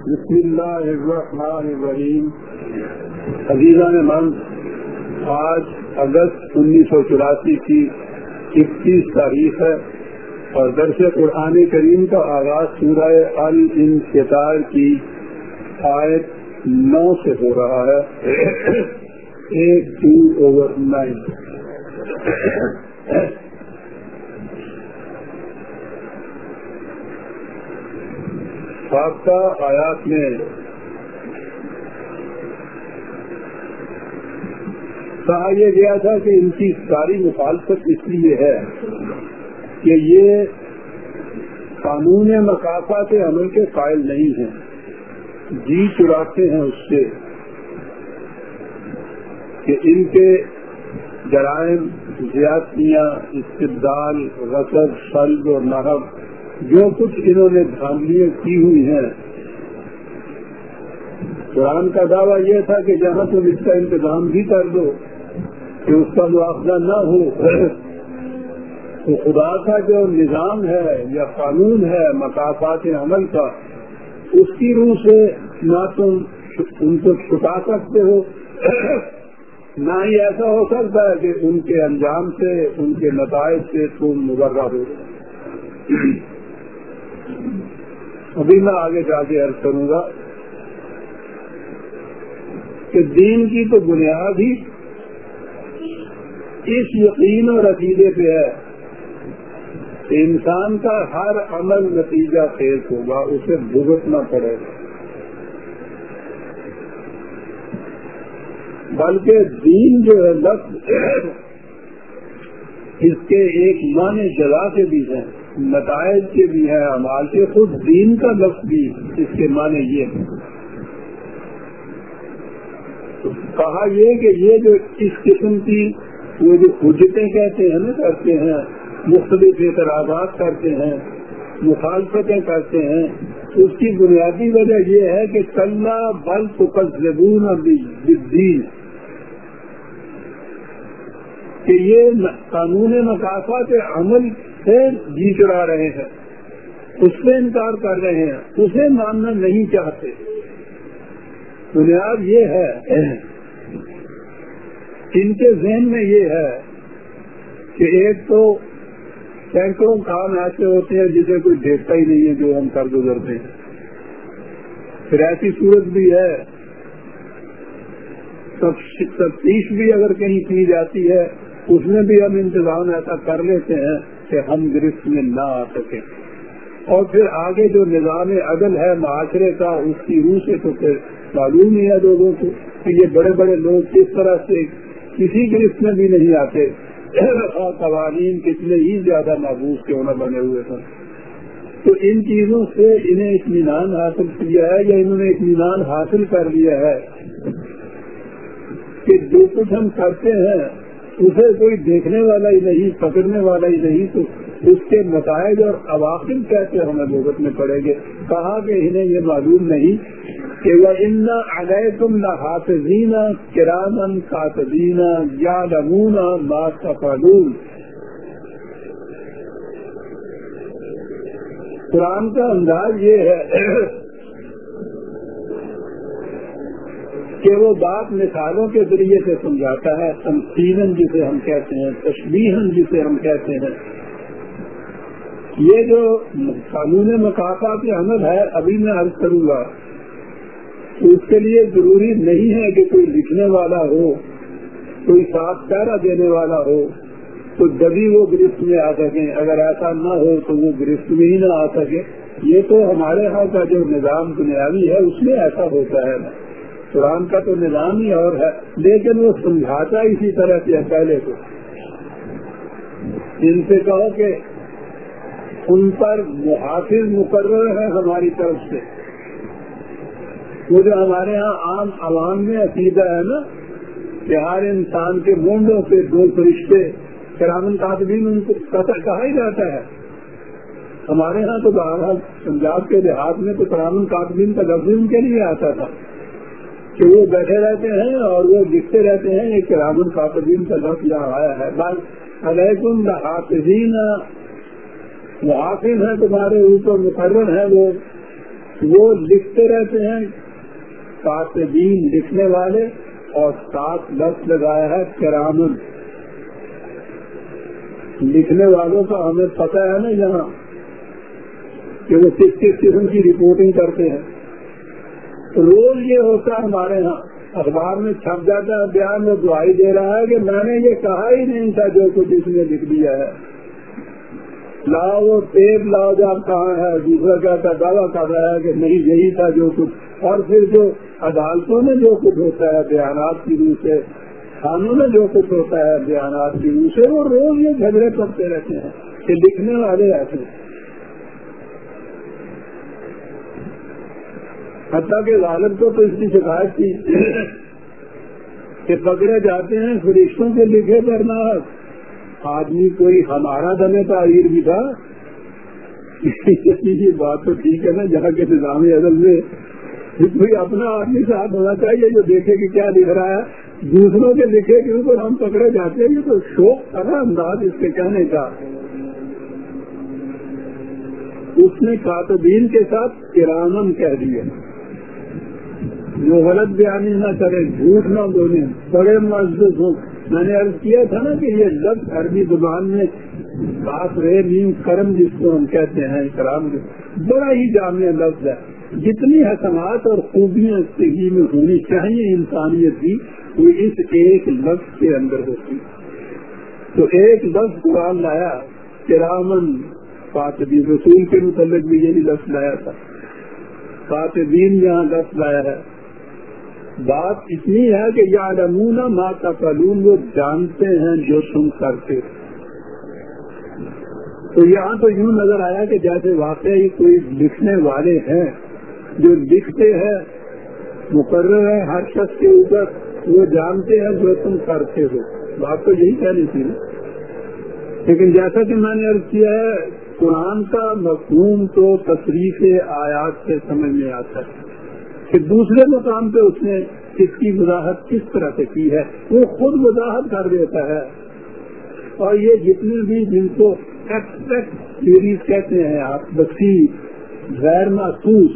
بسم اللہ الرحمن الرحیم. عزیزہ من، آج اگست انیس سو چوراسی کی اکتیس تاریخ ہے اور درس قرآن کریم کا آغاز سورہ الانفطار کی آیت نو سے ہو رہا ہے۔ ایک ٹو اوور نائن سابقہ آیات میں کہا یہ گیا تھا کہ ان کی ساری مخالفت اس لیے ہے کہ یہ قانون مقافات عمل کے قائل نہیں ہیں۔ جی چراتے ہیں اس سے کہ ان کے جرائم، زیادتیاں استدال رسد سلب اور نحب جو کچھ انہوں نے دھاندلیاں کی ہوئی ہیں۔ قرآن کا دعویٰ یہ تھا کہ جہاں تم اس کا انتظام بھی کر دو کہ اس کا معاوضہ نہ ہو۔ تو خدا کا جو نظام ہے یا قانون ہے، مقافات عمل کا، اس کی روح سے نہ تم ان کو چھٹا سکتے ہو۔ نہ ہی ایسا ہو سکتا ہے کہ ان کے انجام سے، ان کے نتائج سے تم مبرہ ہو۔ ابھی میں آگے جا کے عرض کروں گا کہ دین کی تو بنیاد ہی اس یقین اور عقیدے پہ ہے کہ انسان کا ہر عمل نتیجہ خیز ہوگا، اسے بھگتنا پڑے۔ گا بلکہ دین جو ہے، لفظ اس کے ایک معنی جگہ کے بھی ہیں۔ نتائج کے بھی ہیں امال کے خود دین کا لفظ بھی اس کے معنی یہ ہے کہا یہ کہ یہ جو اس قسم کی وہ جو حجتیں کہتے ہیں نا، کرتے ہیں، مختلف اعتراضات کرتے ہیں، مخالفتیں کرتے ہیں، اس کی بنیادی وجہ یہ ہے کہ کلّا بل تو دین کہ یہ قانون مقافات عمل سے جی چڑا رہے ہیں۔ اس سے انکار کر رہے ہیں۔ اسے ماننا نہیں چاہتے۔ بنیاد یہ ہے۔ ان کے ذہن میں یہ ہے کہ ایک تو سینکڑوں کام ایسے ہوتے ہیں جسے کوئی دیکھتا ہی نہیں ہے جو ہم کر گزرتے ہیں۔ پھر ایسی صورت بھی ہے۔ تفتیش بھی اگر کہیں کی جاتی ہے، اس میں بھی ہم انتظام ایسا کر لیتے ہیں۔ کہ ہم گرفت میں نہ آ سکیں اور پھر آگے جو نظام عدل ہے، معاشرے کا، اس کی روح سے تو پھر معلوم ہی ہے لوگوں کو کہ یہ بڑے بڑے لوگ کس طرح سے کسی گرفت میں بھی نہیں آتے۔ اور قوانین کتنے ہی زیادہ محبوب کیوں نہ بنے ہوئے تھے تو ان چیزوں سے انہیں اطمینان حاصل کیا ہے یا انہوں نے اطمینان حاصل کر لیا ہے کہ جو کچھ ہم کرتے ہیں اسے کوئی دیکھنے والا ہی نہیں، پکڑنے والا ہی نہیں، تو اس کے نتائج اور عواقب کیسے ہمیں بھگت میں پڑے گے؟ کہا کہ انہیں یہ معلوم نہیں کہ وہ علیہ تم نہ حافظین کرامن کاتبین یا نمونہ مات کا قانون قرآن کا انداز یہ ہے کہ وہ بات مثالوں کے ذریعے سے سمجھاتا ہے تمسین جسے ہم کہتے ہیں تشبیہن جسے ہم کہتے ہیں۔ یہ جو قانون مقافات عمل ہے، ابھی میں عرض کروں گا، اس کے لیے ضروری نہیں ہے کہ کوئی لکھنے والا ہو، کوئی صاف پیرا دینے والا ہو، تو جبھی وہ گرفت میں آ سکیں۔ اگر ایسا نہ ہو تو وہ گرفت میں ہی نہ آ سکے۔ یہ تو ہمارے یہاں کا جو نظام بنیادی ہے، اس میں ایسا ہوتا ہے۔ قرآن کا تو نظام ہی اور ہے، لیکن وہ سمجھاتا اسی طرح سے پہلے کو۔ ان سے کہو کہ ان پر محافظ مقرر ہے ہماری طرف سے۔ وہ جو ہمارے ہاں عام عوام میں عقیدہ ہے نا، کہ ہر انسان کے مونڈوں سے دو فرشتے کرامن کاتبین ان کو کہا ہی جاتا ہے۔ ہمارے ہاں تو پنجاب کے دیہات میں تو کرامن کاتبین کا لفظ ان کے لیے آتا تھا۔ کہ وہ بیٹھے رہتے ہیں اور وہ لکھتے رہتے ہیں یہ کرام القاتبین کا لفظ یہاں آیا ہے۔ بس علیکم حافظین محافظ ہیں تمہارے اوپر، مقرر ہیں وہ۔ وہ لکھتے رہتے ہیں کاتبین لکھنے والے، اور سات لفظ لگایا ہے کرامن لکھنے والوں کا ہمیں پتہ ہے نا یہاں کہ وہ کس کس قسم کی رپورٹنگ کرتے ہیں۔ روز یہ ہوتا ہے ہمارے ہاں۔ اخبار میں چھپ جاتا ہے، بیان میں دعائی دے رہا ہے کہ میں نے یہ کہا ہی نہیں تھا جو کچھ اس نے لکھ دیا ہے۔ لاؤ وہ ٹیپ لاؤ جاب کہاں ہے، دوسرا کیا کا دعویٰ کر رہا ہے کہ نہیں، یہی تھا جو کچھ۔ اور پھر جو عدالتوں میں جو کچھ ہوتا ہے، بیانات کی روح سے تھانوں میں جو کچھ ہوتا ہے، بیانات کی روح سے، وہ روز یہ جھگڑے کرتے رہتے ہیں کہ لکھنے والے ایسے۔ حتیٰ کہ غالب کو تو اس کی شکایت تھی کہ پکڑے جاتے ہیں فرشتوں کے لکھے کرنا آدمی کوئی ہمارا دمے تعیر بھی تھا۔ یہ بات تو ٹھیک ہے نا، جہاں کے نظام عدل میں کوئی اپنا آدمی ساتھ ہونا چاہیے جو دیکھے کہ کیا لکھ رہا ہے۔ دوسروں کے لکھے کے اوپر ہم پکڑے جاتے ہیں تو شوق تھا نا انداز اس کے کہنے کا۔ اس نے کاتبین کے ساتھ کرانم کہہ دیا جو غلط بیانی نہ کرے جھوٹ نہ بولے بڑے مسجد ہوں۔ میں نے عرض کیا تھا نا کہ یہ لفظ عربی زبان میں بات رہے نیم کرم جس کو ہم کہتے ہیں کرام بڑا ہی جامع لفظ ہے۔ جتنی حسنات اور خوبیاں زندگی میں ہونی چاہیے انسانیت کی، وہ اس ایک لفظ کے اندر ہوتی۔ تو ایک لفظ قرآن لایا کرامن فاتبین رسول کے متعلق بھی یہی لفظ لایا تھا۔ فاتبین یہاں لفظ لایا ہے۔ بات اتنی ہے کہ یا نمونہ ماں کا قلوم وہ جانتے ہیں جو تم کرتے تو یہاں تو یوں نظر آیا کہ جیسے واقعی کوئی لکھنے والے ہیں، جو لکھتے ہیں، مقرر ہے ہر شخص کے اوپر، وہ جانتے ہیں جو تم کرتے ہو۔ بات تو یہی کہنی تھی۔ لیکن جیسا کہ میں نے عرض کیا ہے، قرآن کا مفہوم تو تصریف آیات سے سمجھ میں آتا ہے۔ کہ دوسرے مقام پہ اس نے اس کی وضاحت کس طرح سے کی ہے؟ وہ خود وضاحت کر دیتا ہے۔ اور یہ جتنے بھی جن کو ایکسپیکٹ تھیوریز کہتے ہیں آپ، بسی، غیر محسوس،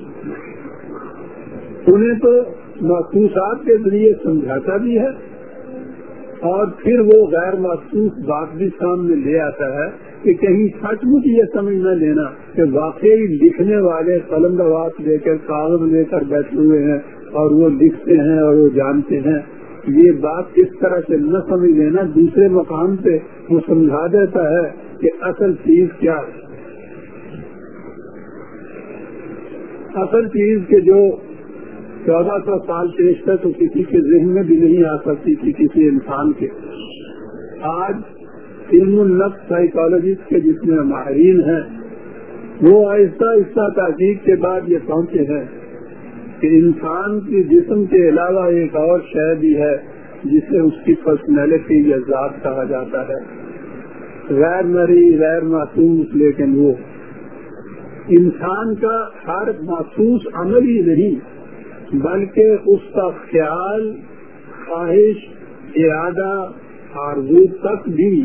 انہیں تو محسوسات کے ذریعے سمجھاتا بھی ہے اور پھر وہ غیر محسوس بات بھی سامنے لے آتا ہے۔ کہ کہیں سچ مچ یہ سمجھ نہ لینا کہ واقعی لکھنے والے قلم دواس لے کر کاغذ لے کر بیٹھے ہوئے ہیں اور وہ لکھتے ہیں اور وہ جانتے ہیں۔ یہ بات اس طرح سے نہ سمجھ لینا دوسرے مقام پہ وہ سمجھا دیتا ہے کہ اصل چیز کیا ہے۔ اصل چیز کے جو چودہ سو سال پیشتر تو کسی کے ذہن میں بھی نہیں آ سکتی تھی کسی انسان کے۔ آج علم النفس سائیکالوجسٹ کے جتنے ماہرین ہیں، وہ آہستہ آہستہ تحقیق کے بعد یہ پہنچے ہیں کہ انسان کی جسم کے علاوہ ایک اور شے بھی ہے، جسے اس کی پرسنالٹی یا ذات کہا جاتا ہے۔ غیر مری غیر محسوس لیکن وہ۔ انسان کا ہر محسوس عمل ہی نہیں، بلکہ اس کا خیال، خواہش، ارادہ، آرزو تک بھی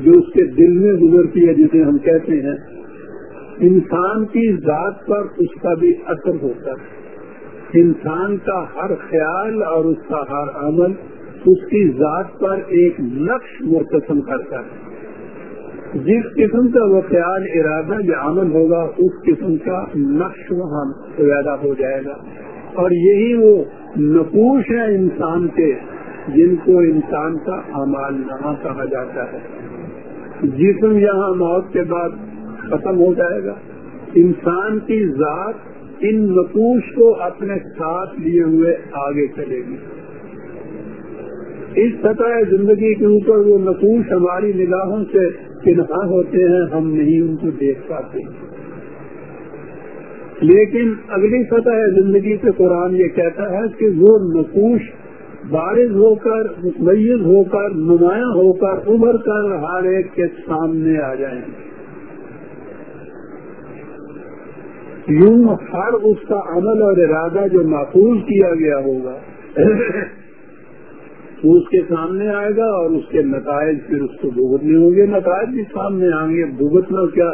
جو اس کے دل میں گزرتی ہے، جسے ہم کہتے ہیں، انسان کی ذات پر اس کا بھی اثر ہوتا ہے۔ انسان کا ہر خیال اور اس کا ہر عمل اس کی ذات پر ایک نقش مرتسم کرتا ہے۔ جس قسم کا وہ خیال، ارادہ یا عمل ہوگا، اس قسم کا نقش وہاں پیدا ہو جائے گا۔ اور یہی وہ نقوش ہے انسان کے، جن کو انسان کا امال نامہ کہا جاتا ہے۔ جی جسم یہاں موت کے بعد ختم ہو جائے گا۔ انسان کی ذات ان نقوش کو اپنے ساتھ لیے ہوئے آگے چلے گی۔ اس سطح زندگی کے اوپر وہ نقوش ہماری نگاہوں سے کنہا ہوتے ہیں، ہم نہیں ان کو دیکھ پاتے۔ لیکن اگلی سطح زندگی سے قرآن یہ کہتا ہے کہ وہ نقوش بارش ہو کر متمیز ہو کر، نمایاں ہو کر ابھر کر، ہر ایک کے سامنے آ جائیں۔ یوں ہر اس کا عمل اور ارادہ جو محفوظ کیا گیا ہوگا، اس کے سامنے آئے گا اور اس کے نتائج پھر اس کو بھگتنے ہوں گے۔ نتائج بھی سامنے آئیں گے۔ بھگتنا کیا؟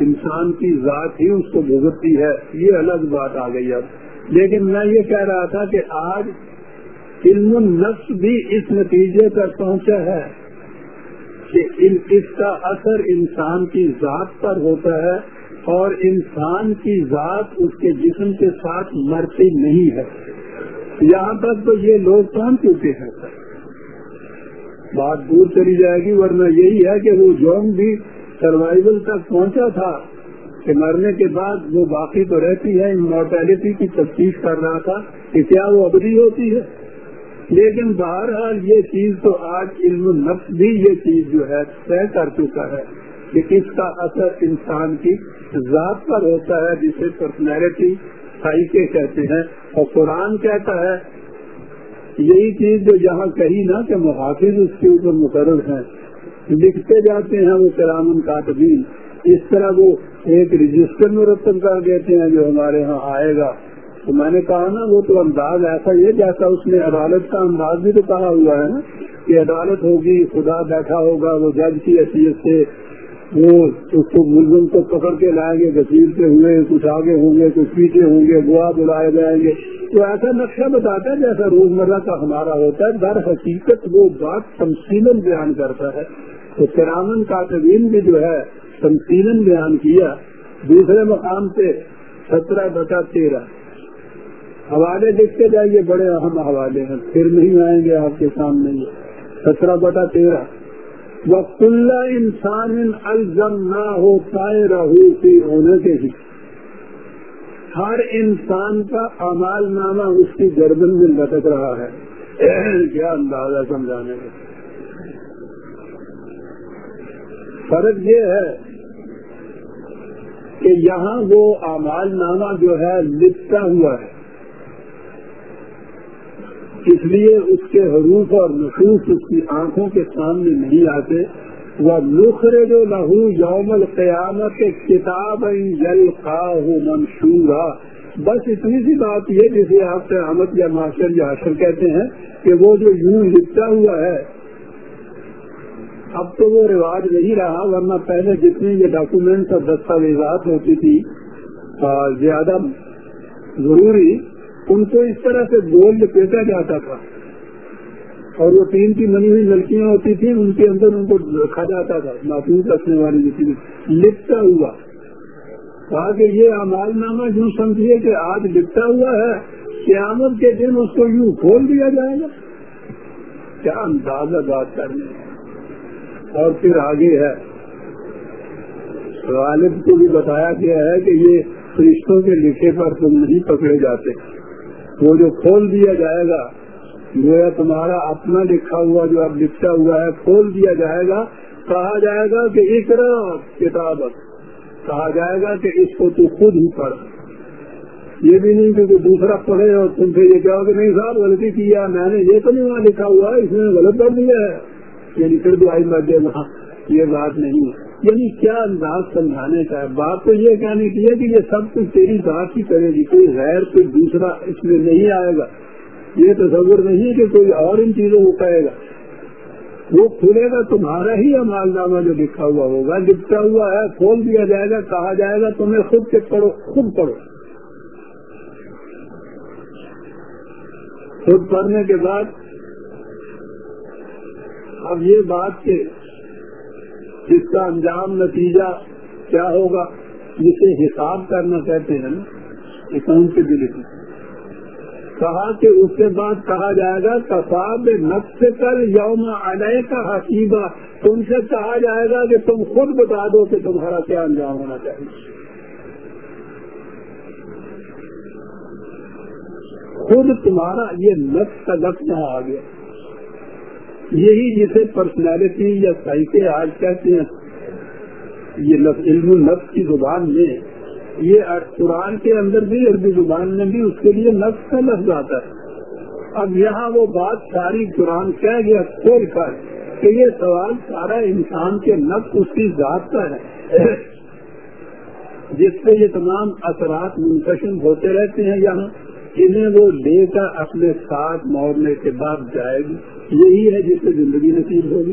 انسان کی ذات ہی اس کو بھگتتی ہے۔ یہ الگ بات آ گئی اب۔ لیکن میں یہ کہہ رہا تھا کہ آج علم النفس بھی اس نتیجے پر پہنچا ہے کہ اس کا اثر انسان کی ذات پر ہوتا ہے اور انسان کی ذات اس کے جسم کے ساتھ مرتی نہیں ہے۔ یہاں تک تو یہ لوگ پہنچ چکے ہیں۔ بات دور چلی جائے گی، ورنہ یہی ہے کہ وہ جوم بھی سروائول تک پہنچا تھا کہ مرنے کے بعد وہ باقی تو رہتی ہے مورٹیلٹی کی تفتیش کر رہا تھا کہ کیا وہ ابدی ہوتی ہے۔ لیکن بہرحال یہ چیز تو آج علم النفس بھی یہ چیز جو ہے طے کر چکا ہے کہ کس کا اثر انسان کی ذات پر ہوتا ہے، جسے پرسنالٹی سائیکے کہتے ہیں۔ اور قرآن کہتا ہے یہی چیز جو جہاں کہی نا کہ محافظ اس کے اوپر مقرر ہیں۔ لکھتے جاتے ہیں وہ کرامن کاتبین اس طرح وہ ایک رجسٹر میں کر دیتے ہیں جو ہمارے ہاں آئے گا۔ تو میں نے کہا نا وہ تو انداز ایسا یہ جیسا اس نے عدالت کا انداز بھی تو کہا ہوا ہے کہ عدالت ہوگی، خدا بیٹھا ہوگا، وہ جج کی حیثیت سے وہ اس کو ملزم کو پکڑ کے لائیں گے گسیلتے ہوئے، کچھ آگے ہوں گے، کچھ پیچھے ہوں گے گوا بلائے جائیں گے۔ تو ایسا نقشہ بتاتا ہے جیسا روزمرہ کا ہمارا ہوتا ہے۔ در حقیقت وہ بات تمسیل بیان کرتا ہے۔ تو کرامن کاتبین بھی جو ہے تمسیل بیان کیا دوسرے مقام سے سترہ بتا تیرہ۔ حوالے دیکھتے جائیے، بڑے اہم حوالے ہیں۔ پھر نہیں آئیں گے آپ کے سامنے۔ سترہ بٹا تیرہ۔ وہ کل انسان الزم نہ ہو پائے رہو کی ہونے کے ہی ہر انسان کا امال نامہ اس کی گردن میں لٹک رہا ہے۔ کیا اندازہ سمجھانے کا؟ فرق یہ ہے کہ یہاں وہ امال نامہ جو ہے لپٹا ہوا ہے۔ اس لیے اس کے حروف اور نصوص اس کی آنکھوں کے سامنے نہیں آتے۔ وہ نخرے جو لہو یوم القیامت کتاب منشورہ بس اتنی سی بات یہ جسے آپ قیامت یا معاشر یا حشر کہتے ہیں کہ وہ جو یوں لپٹا ہوا ہے، اب تو وہ رواج نہیں رہا، ورنہ پہلے جتنی یہ ڈاکومنٹس اور دستاویزات ہوتی تھی زیادہ ضروری ان کو اس طرح سے گول لپیٹا جاتا تھا۔ اور وہ تین کی منی ہوئی لڑکیاں ہوتی تھیں، ان کے اندر ان کو رکھا جاتا تھا، محفوظ رکھنے والی جتنی لپٹا ہوا۔ کہا کہ یہ امال نامہ یوں سمجھیے کہ آج لپٹا ہوا ہے، قیامت کے دن اس کو یوں کھول دیا جائے گا۔ کیا اندازہ بات کرنے اور پھر آگے ہے۔ غالب کو بھی بتایا گیا ہے کہ یہ فرشتوں کے لکھے پر تم نہیں پکڑے جاتے۔ وہ جو کھول دیا جائے گا، گویا تمہارا اپنا لکھا ہوا جو اب لکھا ہوا ہے، کھول دیا جائے گا۔ کہا جائے گا کہ اکرا کتاب کہا جائے گا کہ اس کو تو خود ہی پڑھ۔ یہ بھی نہیں کہ دوسرا پڑھے اور تم سے یہ کہو کہ نہیں صاحب، غلطی کیا میں نے یہ تو نہیں وہاں لکھا ہوا ہے اس نے غلط کر دیا ہے۔ یعنی پھر دعائی مر دے وہاں۔ یہ بات نہیں یعنی کیا انداز سمجھانے کا ہے؟ بات تو یہ کہنے کی ہے کہ یہ سب کچھ تیری ذات ہی کرے گی، کوئی غیر، کوئی دوسرا اس میں نہیں آئے گا۔ یہ تصور نہیں ہے کہ کوئی اور ان چیزوں کو کہے گا۔ وہ کھلے گا، تمہارا ہی امال نامہ جو لکھا ہوا ہوگا، لکھا ہوا ہے، کھول دیا جائے گا، کہا جائے گا، تمہیں خود سے پڑھو، خود پڑھو۔ خود پڑھنے کے بعد اب یہ بات کہ اس کا انجام نتیجہ کیا ہوگا؟ جسے حساب کرنا کہتے ہیں اکاؤنٹیبلٹی کہا کہ اس کے بعد کہا جائے گا، کفاب نقص کر یوم علیہ کا حقیبہ تم سے کہا جائے گا کہ تم خود بتا دو کہ تمہارا کیا انجام ہونا چاہیے۔ خود تمہارا یہ نقص کا لفظ آ گیا۔ یہی جسے پرسنالٹی یا سائیکے آج کہتے ہیں۔ یہ علم نفس کی زبان میں۔ یہ قرآن کے اندر بھی، عربی زبان میں بھی اس کے لیے نفس کا لفظ آتا ہے۔ اب یہاں وہ بات ساری قرآن کہہ گیا کھول کر کہ یہ سوال سارا انسان کے نفس اس کی ذات کا ہے۔ جس سے یہ تمام اثرات منتشم ہوتے رہتے ہیں یہاں، انہیں وہ لے کر اپنے ساتھ موڑنے کے بعد جائے گی۔ یہی ہے جس سے زندگی نصیب ہوگی۔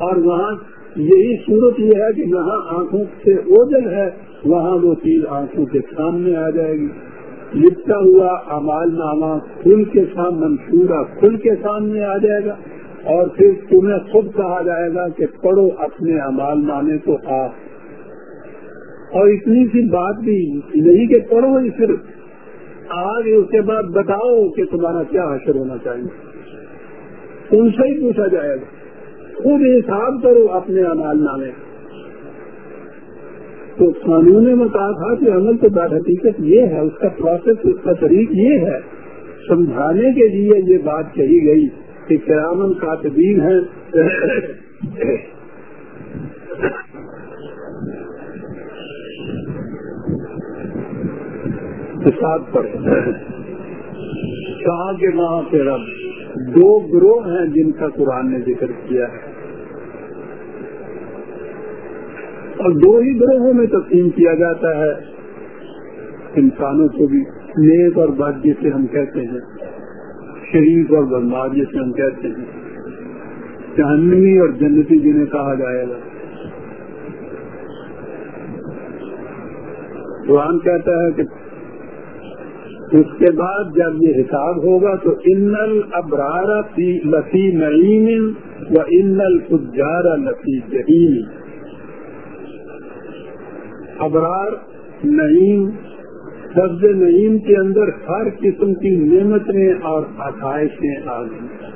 اور وہاں یہی صورت یہ ہے کہ جہاں آنکھوں سے اوجل ہے، وہاں وہ چیز آنکھوں کے سامنے آ جائے گی۔ لکھتا ہوا امال نامہ کھل کے سامنے منصورہ کھل کے سامنے آ جائے گا۔ اور پھر تمہیں خود کہا جائے گا کہ پڑھو اپنے امال نامے کو آ۔ اور اتنی سی بات بھی نہیں کہ پڑھو ہی صرف۔ آگے اس کے بعد بتاؤ کہ تمہارا کیا حشر ہونا چاہیے۔ تم سے ہی پوچھا جائے گا۔ خود حساب کرو اپنے امال نامے۔ تو قانون نے کہا تھا کہ عمل تو بات حقیقت یہ ہے، اس کا پروسیس اس کا طریق یہ ہے۔ سمجھانے کے لیے یہ بات کہی گئی کہ کرامن کاتبین ہیں۔ حساب پر کہا کہ وہاں پہ رب، دو گروہ ہیں جن کا قرآن نے ذکر کیا ہے۔ اور دو ہی گروہوں میں تقسیم کیا جاتا ہے۔ انسانوں کو بھی نیک اور بد جسے ہم کہتے ہیں، شریف اور بدمار جسے ہم کہتے ہیں۔ جہنمی اور جنتی جنہیں کہا جائے گا۔ قرآن کہتا ہے کہ اس کے بعد جب یہ حساب ہوگا تو ان الابرار لفی نعیم و ان الفجار لفی جہین ابرار نعیم سبز نعیم کے اندر ہر قسم کی نعمتیں اور آسائشیں آ گئی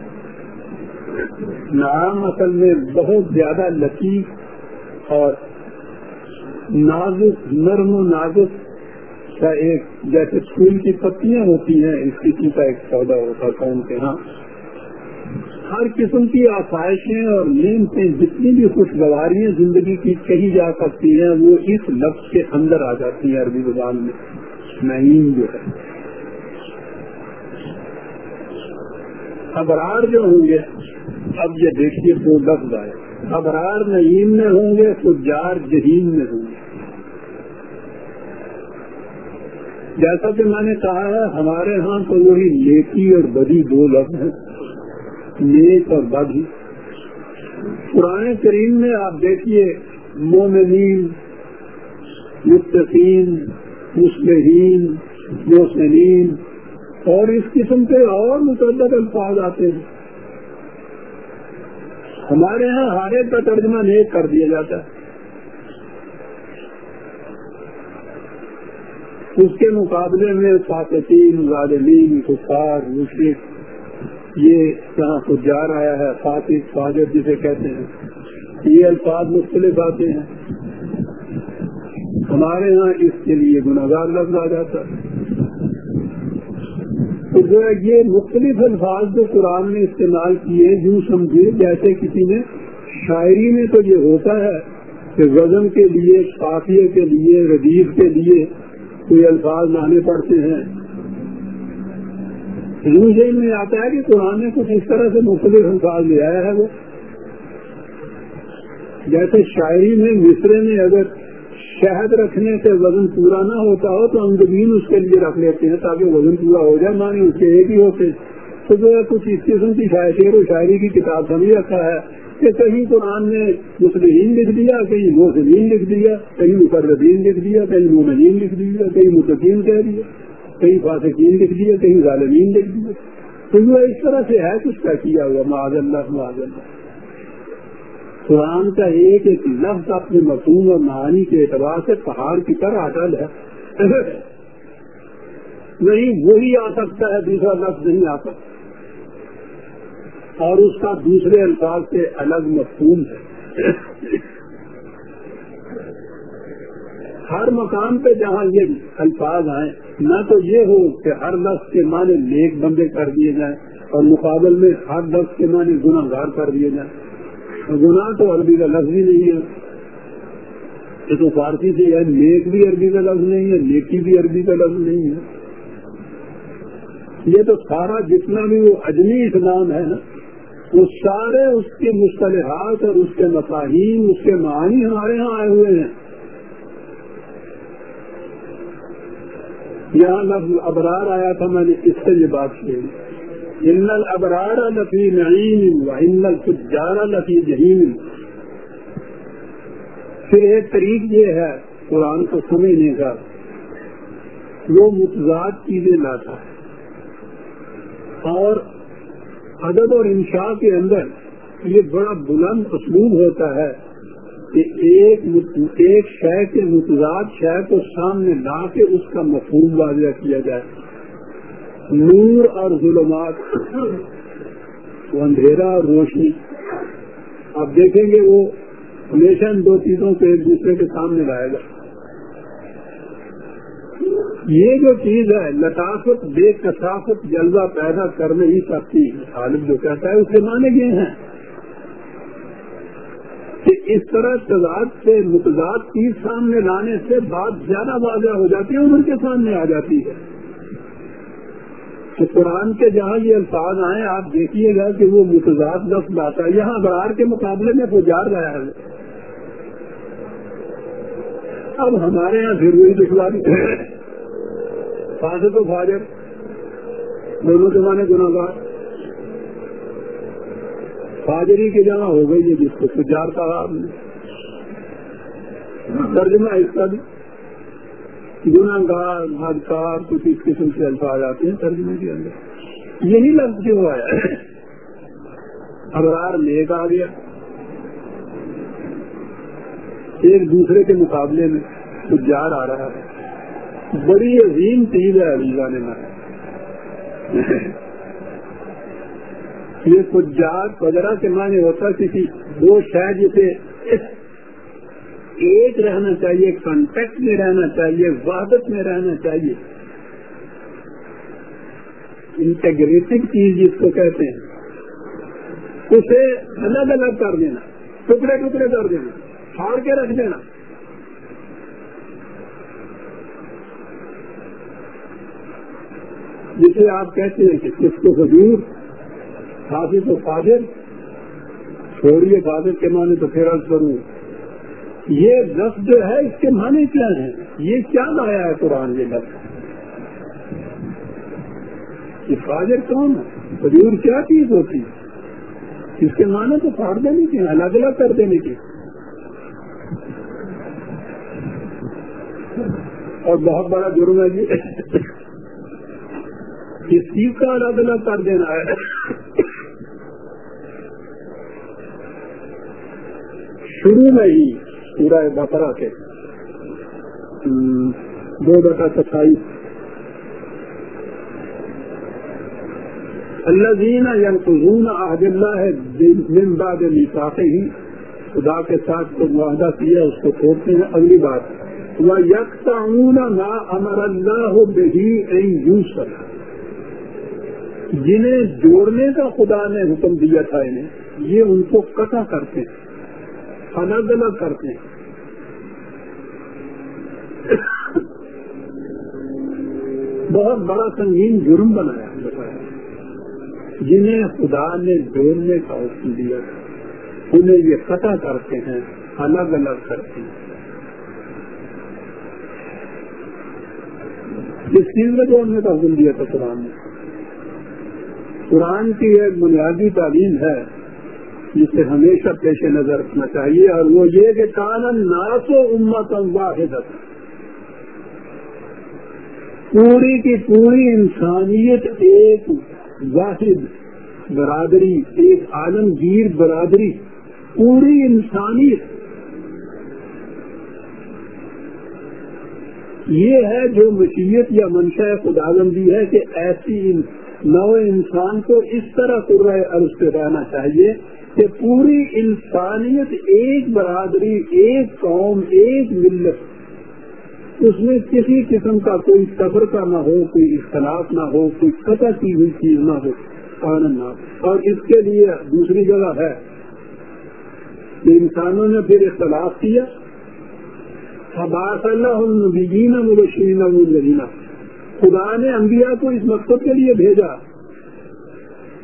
نام اصل میں بہت زیادہ لطیف اور نازک، نرم و نازک کا ایک جیسے پھول کی پتیاں ہوتی ہیں، اس قسم کا ایک پودا ہوتا تھا ان کے ہاں۔ ہر قسم کی آسائشیں اور نعمتیں جتنی بھی خوشگواریاں زندگی کی کہی جا سکتی ہیں، وہ اس لفظ کے اندر آ جاتی ہیں عربی زبان میں۔ نعیم جو ہے۔ ابرار جو ہوں گے، اب یہ دیکھیے، دو لفظ آئے۔ ابرار نعیم میں ہوں گے تو جار جہین میں ہوں گے۔ جیسا کہ میں نے کہا ہے، ہمارے ہاں تو وہی نیکی اور بدی دو لفظ ہیں۔ نیک اور بدی۔ پرانے کریم میں آپ دیکھیے، مومنین مستقین مسلمین محسنین، اور اس قسم کے اور متعدد الفاظ آتے ہیں۔ ہمارے یہاں ہر ایک کا ترجمہ نیک کر دیا جاتا ہے۔ اس کے مقابلے میں فاطین ظالمین، کفار مشرق یہ یہاں کو جار آیا ہے فاطف فاجر جسے کہتے ہیں۔ یہ الفاظ مختلف آتے ہیں۔ ہمارے یہاں اس کے لیے گناگار لفظ آ جاتا ہے۔ تو جو ہے یہ مختلف الفاظ جو قرآن نے استعمال کیے یوں سمجھے جیسے کسی نے شاعری میں تو یہ ہوتا ہے کہ وزن کے لیے قافیے کے لیے، ردیف کے لیے کوئی الفاظ لانے پڑتے ہیں۔ مجھے میں آتا ہے کہ قرآن نے کچھ اس طرح سے مختلف الفاظ لے آیا ہے وہ۔ جیسے شاعری میں مصرے میں اگر شہد رکھنے سے وزن پورا نہ ہوتا ہو تو اندبین اس کے لیے رکھ لیتے ہیں تاکہ وزن پورا ہو جائے مانے اس کے ایک ہی ہوتے تو جو ہے کچھ اس قسم کی شاعری و شاعری کی کتاب سمجھ رکھا ہے۔ کہ کہیں قرآن نے مسلمین لکھ دیا، کہیں محسنین لکھ دیا، کہیں مقربین لکھ دیا، کہیں مومنین لکھ دیا، کہیں متقین کہہ دیا، کہیں فاسقین لکھ دیا، کہیں ظالمین لکھ دیا۔ تو جو اس طرح سے ہے، کچھ کا کیا ہوا؟ معاذ اللہ معاذ اللہ۔ قرآن کا ایک ایک لفظ اپنے مفہوم اور معانی کے اعتبار سے پہاڑ کی طرح اٹل ہے۔ نہیں، وہی آ سکتا ہے، دوسرا لفظ نہیں آ سکتا۔ اور اس کا دوسرے الفاظ سے الگ مفہوم ہے۔ ہر مقام پہ جہاں یہ الفاظ آئیں، نہ تو یہ ہو کہ ہر لفظ کے معنی نیک بندے کر دیے جائیں اور مقابل میں ہر لفظ کے معنی گناہ گار کر دیے جائیں۔ گناہ تو عربی کا لفظ ہی نہیں ہے۔ یہ تو فارسی سے ہے، نیک بھی عربی کا لفظ نہیں ہے، نیکی بھی عربی کا لفظ نہیں ہے۔ یہ تو سارا جتنا بھی وہ اجمی اسلام ہے نا وہ سارے اس کے مصطلحات اور اس کے مفاہیم، اس کے معنی ہمارے یہاں آئے ہوئے ہیں۔ یہاں لفظ ابرار آیا تھا، میں نے اس سے یہ بات کی۔ ان الابرار لفی نعیم و ان الفجار لفی جہیم۔ پھر ایک طریق یہ ہے، قرآن کو سمجھنے کا وہ متضاد چیزیں لاتا ہے۔ اور عدد اور انشاء کے اندر یہ بڑا بلند اسلوب ہوتا ہے کہ ایک ایک شے کے متضاد شے کو سامنے لا کے اس کا مفہوم واضح کیا جائے۔ نور اور ظلمات، وہ اندھیرا اور روشنی۔ آپ دیکھیں گے وہ ہمیشہ ان دو چیزوں کو ایک دوسرے کے سامنے لائے گا یہ جو چیز ہے لطافت بے کثافت، جلوہ پیدا کرنے ہی سکتی غالب جو کہتا ہے، اسے مانے گئے ہیں۔ کہ اس طرح تضاد سے، متضاد چیز سامنے لانے سے بات زیادہ واضح ہو جاتی ہے اور ان کے سامنے آ جاتی ہے۔ کہ قرآن کے جہاں یہ الفاظ آئے، آپ دیکھیے گا کہ وہ متضاد لفظ آتا ہے۔ یہاں برار کے مقابلے میں وہ جار رہا ہے۔ اب ہمارے یہاں پھر وہی دشواری فاسد و فاجر دونوں زمانے گناگار فاجری کی جگہ ہو گئی ہے جس کو تجار کا ترجمہ اس کا بھی۔ گناگار بھاگکار کچھ اس قسم سے الفاظ آتے ہیں ترجمے کے اندر۔ یہی لفظ جو ہے۔ ابرار نیک آ گیا۔ ایک دوسرے کے مقابلے میں تجار آ رہا ہے۔ بڑی عظیم چیز ہے علیزہ نے یہ کجار پجرا کے معنی ہوتا کسی دو شہر جسے ایک رہنا چاہیے کانٹیکٹ میں رہنا چاہیے، وحدت میں رہنا چاہیے۔ انٹیگریٹڈ چیز جس کو کہتے ہیں، اسے الگ الگ کر دینا، ٹکڑے ٹکڑے کر دینا۔ پھاڑ کے رکھ دینا۔ جسے آپ کہتے ہیں کہ کس کو حضور، حافظ تو فادر چھوڑیے فادر کے معنی تو پھر عرض کروں۔ یہ لفظ جو ہے، اس کے معنی کیا ہیں؟ یہ کیا لایا ہے قرآن یہ لفظ؟ یہ فاضر کون ہے؟ حضور کیا چیز ہوتی؟ اس کے معنی تو پھاڑ دینے کی الگ الگ کر دینے کی اور بہت بڑا جرم ہے جی۔ اس چیز کا الگ الگ کر دینا ہے۔ شروع میں ہی پورا بکرا کے۔ دو بٹا ستائیس اللہ دینا یا خزون عہد اللہ ہے دن بعد نفاقے ہی خدا کے ساتھ جو معاہدہ کیا، اس کو چھوڑتے ہیں۔ اگلی بات۔ وہ یکتا نہ امر اللہ ہو بہی یوسر جنہیں جوڑنے کا خدا نے حکم دیا تھا انہیں، یہ ان کو قطع کرتے ہیں الگ الگ کرتے ہیں۔ بہت بڑا سنگین جرم بنایا بتایا۔ جنہیں خدا نے جوڑنے کا حکم دیا تھا، انہیں یہ قطع کرتے ہیں الگ الگ کرتے ہیں۔ جس چیز میں جوڑنے کا حکم دیا تھا قرآن نے قرآن کی ایک بنیادی تعلیم ہے جسے ہمیشہ پیش نظر رکھنا چاہیے، اور وہ یہ کہ کانن ناس و امت واحد پوری کی پوری انسانیت ایک واحد، برادری، ایک عالمگیر برادری، پوری انسانیت۔ یہ ہے جو مشیت یا منشا خدا بندی ہے کہ ایسی نو انسان کو اس طرح کر عرض پہ رہنا چاہیے کہ پوری انسانیت ایک برادری، ایک قوم، ایک ملت، اس میں کسی قسم کا کوئی سفر کا نہ ہو، کوئی اختلاف نہ ہو، کوئی قطع کی ہوئی چیز نہ ہو، آنند نہ ہو۔ اور اس کے لیے دوسری جگہ ہے کہ انسانوں نے پھر اختلاف کیا۔ مبشرین مبینہ خدا نے انبیاء کو اس مقصد کے لیے بھیجا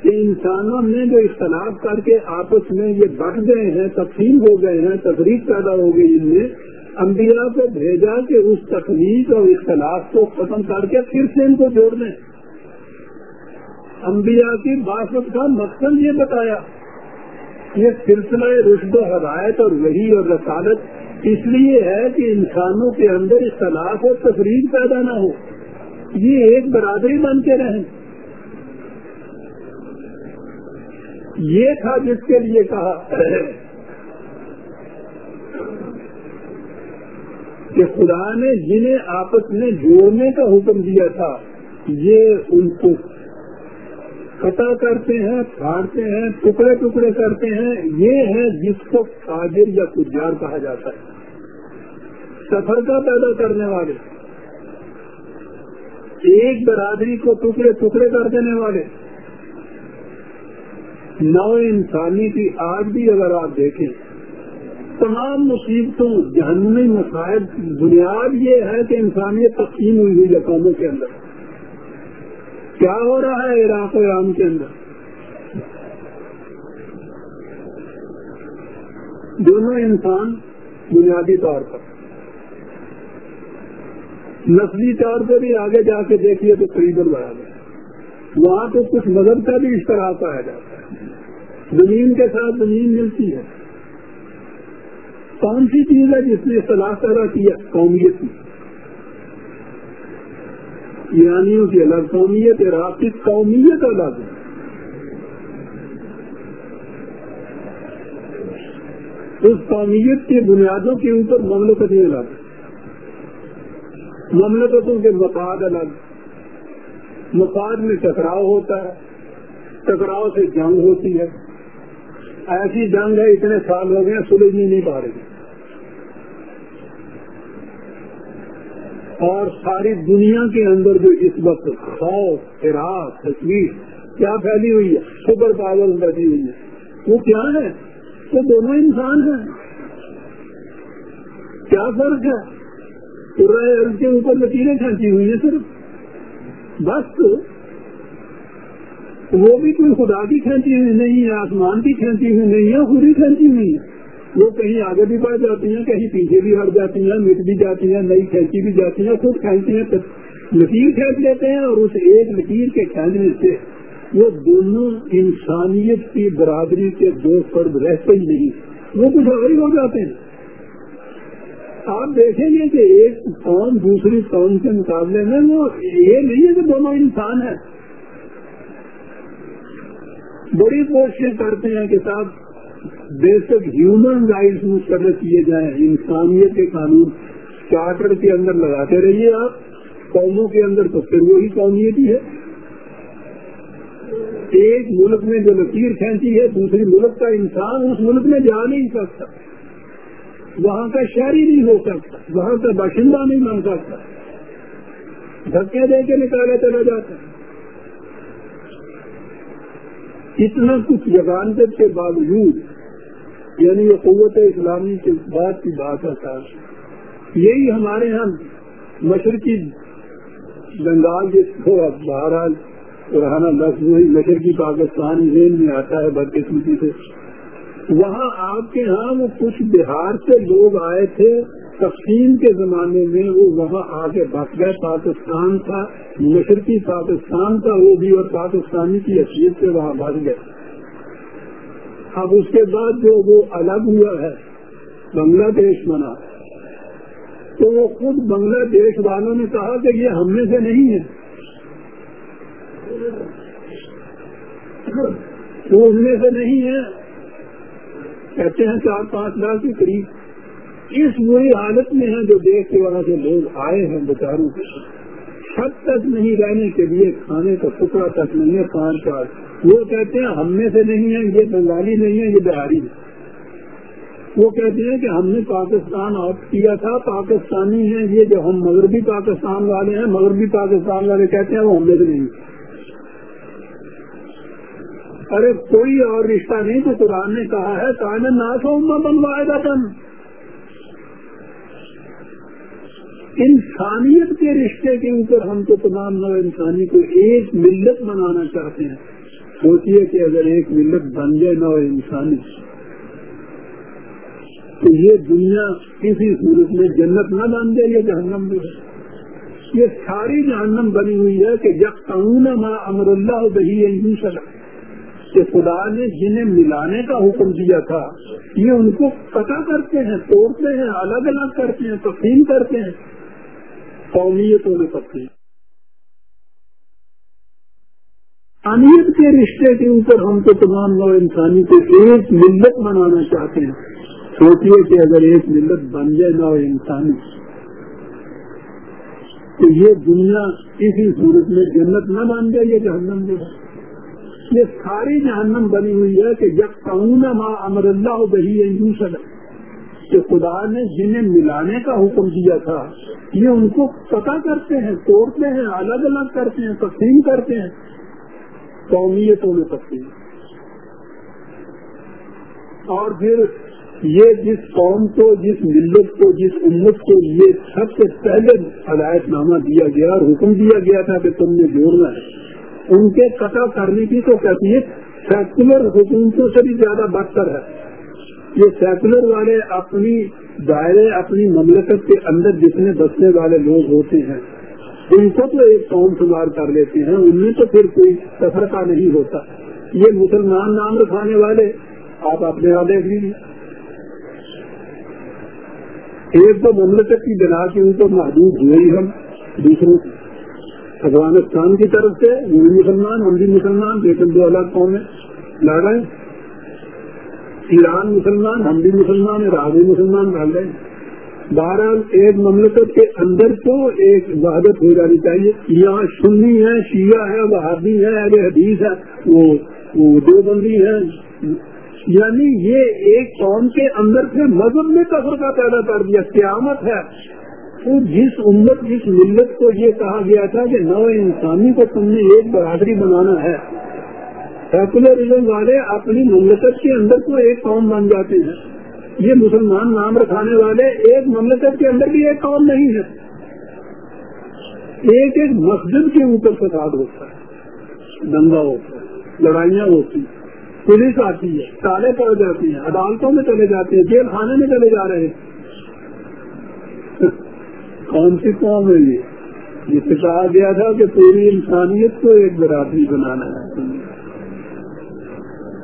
کہ انسانوں نے جو اختلاف کر کے آپس میں یہ بٹ گئے ہیں، تقسیم ہو گئے ہیں تفریح پیدا ہو گئی ان میں، انبیاء کو بھیجا کہ اس تکلیف اور اختلاف کو ختم کر کے پھر سے ان کو جوڑ دیں۔ انبیاء کی باسط کا مقصد یہ بتایا، یہ سلسلہ رشد و ہدایت اور وہی اور رسالت اس لیے ہے کہ انسانوں کے اندر اختلاف اور تفریح پیدا نہ ہو۔ یہ ایک برادری بن کے رہیں۔ یہ تھا جس کے لیے کہا کہ خدا نے جنہیں آپس میں جوڑنے کا حکم دیا تھا، یہ ان کو قطع کرتے ہیں، پھاڑتے ہیں، ٹکڑے ٹکڑے کرتے ہیں۔ یہ ہے جس کو تاجر یا تجار کہا جاتا ہے۔ سفر کا پیدا کرنے والے۔ ایک برادری کو ٹکڑے ٹکڑے کر دینے والے۔ نو انسانی کی آج بھی اگر آپ دیکھیں، تمام مصیبتوں، جہنمی مسائل بنیاد یہ ہے کہ انسانیت تقسیم ہوئی ہوئی قوموں کے اندر۔ کیا ہو رہا ہے عراق و ایران کے اندر؟ دونوں انسان بنیادی طور پر۔ نسلی طور پہ بھی آگے جا کے دیکھیے تو خریدر برابر وہاں تو کچھ مذہب کا بھی اشتراک پایا جاتا ہے۔ زمین کے ساتھ زمین ملتی ہے۔ کون سی چیز ہے جس نے صلاح پیدا کیا قومیت۔ کی ایرانیوں کی الگ قومیت عراق کی قومیت الگ ہے۔ اس قومیت کی بنیادوں کے اوپر مملکت نہیں الگ مملکتوں کے مفاد الگ، مفاد میں ٹکراؤ ہوتا ہے، ٹکراؤ سے جنگ ہوتی ہے۔ ایسی جنگ ہے، اتنے سال ہو گئے سلجھ نہیں پا رہی۔ اور ساری دنیا کے اندر جو اس وقت خوف عراق تصویر کیا پھیلی ہوئی ہے؟ سپر پاور بیٹھی ہوئی ہے۔ وہ کیا ہے؟ وہ دونوں انسان ہیں۔ کیا فرق ہے؟ کے اوپر لکیریں کھینچی ہوئی ہیں صرف۔ بس وہ بھی کوئی خدا کی کھینچی ہوئی نہیں ہے، آسمان کی کھینچی ہوئی نہیں ہے، خود ہی کھینچی ہوئی ہے۔ وہ کہیں آگے بھی بڑھ جاتی ہیں، کہیں پیچھے بھی ہٹ جاتی ہیں، مٹ بھی جاتی ہیں، نئی کھینچی بھی جاتی ہیں، خود کھینچتی ہیں۔ لکیر کھینچ لیتے ہیں اور اس ایک لکیر کے کھینچنے سے وہ دونوں انسانیت کی برادری کے دو فرد رہتے ہی نہیں۔ وہ کچھ اور ہی ہو جاتے ہیں۔ آپ دیکھیں گے کہ ایک قوم دوسری قوم کے مقابلے میں وہ یہ نہیں ہے کہ دونوں انسان ہیں۔ بڑی کوشش کرتے ہیں کہ صاحب بیسک ہیومن رائٹس مسترد کیے جائیں۔ انسانیت کے قانون چارٹر کے اندر لگاتے رہیے آپ۔ قوموں کے اندر تو پھر وہی قومیت ہی ہے۔ ایک ملک میں جو لکیر کھینچی ہے، دوسری ملک کا انسان اس ملک میں جا نہیں سکتا۔ وہاں کا شہری نہیں ہو سکتا، وہاں کا باشندہ نہیں بن سکتا۔ دھکے دے کے نکالے چلا جاتا اتنا کچھ یگانت کے باوجود یعنی یہ قوت اسلامی کے بعد کی بات ہے یہی ہمارے یہاں مشرقی بنگال کے تھوڑا بہرحال رہنا لفظ وہی مشرقی پاکستان ذہن میں آتا ہے بدقسمتی سے۔ وہاں آپ کے ہاں وہ کچھ بہار سے لوگ آئے تھے، تقسیم کے زمانے میں وہ وہاں آگے بس گئے۔ پاکستان کا مشرقی پاکستان کا وہ بھی اور پاکستانی کی حیثیت سے وہاں بس گئے۔ اب اس کے بعد جو وہ الگ ہوا ہے، بنگلہ دیش بنا۔ تو وہ خود بنگلہ دیش والوں نے کہا کہ یہ ہم میں سے نہیں ہے۔ وہ ان میں سے نہیں ہے۔ کہتے ہیں چار پانچ لاکھ کے قریب اس بری حالت میں ہیں جو دیش کے وہاں سے لوگ آئے ہیں بچاروں کے چھت تک نہیں رہنے کے لیے کھانے کا ٹکڑا تک نہیں ہے، پانچ پانچ وہ کہتے ہیں ہم میں سے نہیں ہے یہ بنگالی نہیں ہے، یہ بہاری ہے۔ وہ کہتے ہیں کہ ہم نے پاکستان آؤٹ کیا تھا، پاکستانی ہیں۔ یہ جو ہم مغربی پاکستان والے ہیں، مغربی پاکستان والے کہتے ہیں وہ ہم میں سے نہیں ارے کوئی اور رشتہ نہیں تو قرآن نے کہا ہے کان ناس بنوائے گا تم انسانیت کے رشتے کے اوپر ہم تو تمام نو انسانی کو ایک ملت بنانا چاہتے ہیں۔ سوچیے کہ اگر ایک ملت بن جائے نو انسانی، تو یہ دنیا کسی صورت میں جنت نہ بن جائے، یہ جہنم بھی ہے۔ یہ ساری جہنم بنی ہوئی ہے کہ جب قانون ماں امر اللہ بہی ہے کہ خدا نے جنہیں ملانے کا حکم دیا تھا، یہ ان کو قطع کرتے ہیں، توڑتے ہیں، الگ الگ کرتے ہیں، تقسیم کرتے ہیں۔ قومیتوں میں تقسیم۔ انیت کے رشتے کے اوپر ہم تو تمام نو انسانی کو ایک ملت بنانا چاہتے ہیں۔ سوچیے کہ اگر ایک ملت بن جائے نو انسانی۔ تو یہ دنیا کسی صورت میں جنت نہ بن جائے، یہ جہنم جو ہے یہ ساری جہنم بنی ہوئی ہے کہ جب قانون ماں امر اللہ بہی ہے کہ خدا نے جنہیں ملانے کا حکم دیا تھا، یہ ان کو پتہ کرتے ہیں، توڑتے ہیں، الگ الگ کرتے ہیں، تقسیم کرتے ہیں، قومیتوں میں تقسیم. اور پھر یہ جس قوم کو، جس ملت کو، جس امت کو یہ سب سے پہلے ہدایت نامہ دیا گیا اور حکم دیا گیا تھا کہ تم نے جوڑنا ہے۔ ان کے قطع کرنے کی تو کیفیت سیکولر حکومتوں سے بھی زیادہ بدتر ہے۔ یہ سیکولر والے اپنی دائرے، اپنی مملکت کے اندر جتنے بسنے والے لوگ ہوتے ہیں، ان کو تو ایک قوم شمار کر لیتے ہیں، ان میں تو پھر کوئی سفر کا نہیں ہوتا۔ یہ مسلمان نام رکھانے والے، آپ اپنے یہاں دیکھ لیجیے ایک تو مملکت کی بنا کے ان کو محدود ہوئے ہی ہم، دوسروں افغانستان کی طرف سے وہ بھی مسلمان ہم بھی مسلمان لیکن دو الگ قومیں لڑ رہے ہیں۔ ایران مسلمان ہم بھی مسلمان عراق بھی مسلمان لڑ رہے بہرحال ایک مملکت کے اندر تو ایک وحدت ہو جانی چاہیے۔ یہاں سنی ہے شیعہ ہے وہابی ہے اہل حدیث ہے وہ دو بندی ہے یعنی یہ ایک قوم کے اندر سے مذہب میں کفر کا پیدا کر دیا، قیامت ہے۔ تو جس امت، جس ملت کو یہ کہا گیا تھا کہ نو انسانی کو تم نے ایک برادری بنانا ہے سیکولرزم والے اپنی مملکت کے اندر تو ایک قوم بن جاتے ہیں۔ یہ مسلمان نام رکھانے والے ایک مملکت کے اندر بھی ایک قوم نہیں ہے۔ ایک ایک مسجد کے اوپر فساد ہوتا ہے، دنگا ہوتا ہے، لڑائیاں ہوتی ہیں، پولیس آتی ہے، تالے پڑ جاتی ہیں، عدالتوں میں چلے جاتے ہیں، جیل خانے میں چلے جا رہے ہیں۔ کون سی قوم ہے یہ۔ جس سے کہا گیا تھا کہ پوری انسانیت کو ایک برادری بنانا ہے۔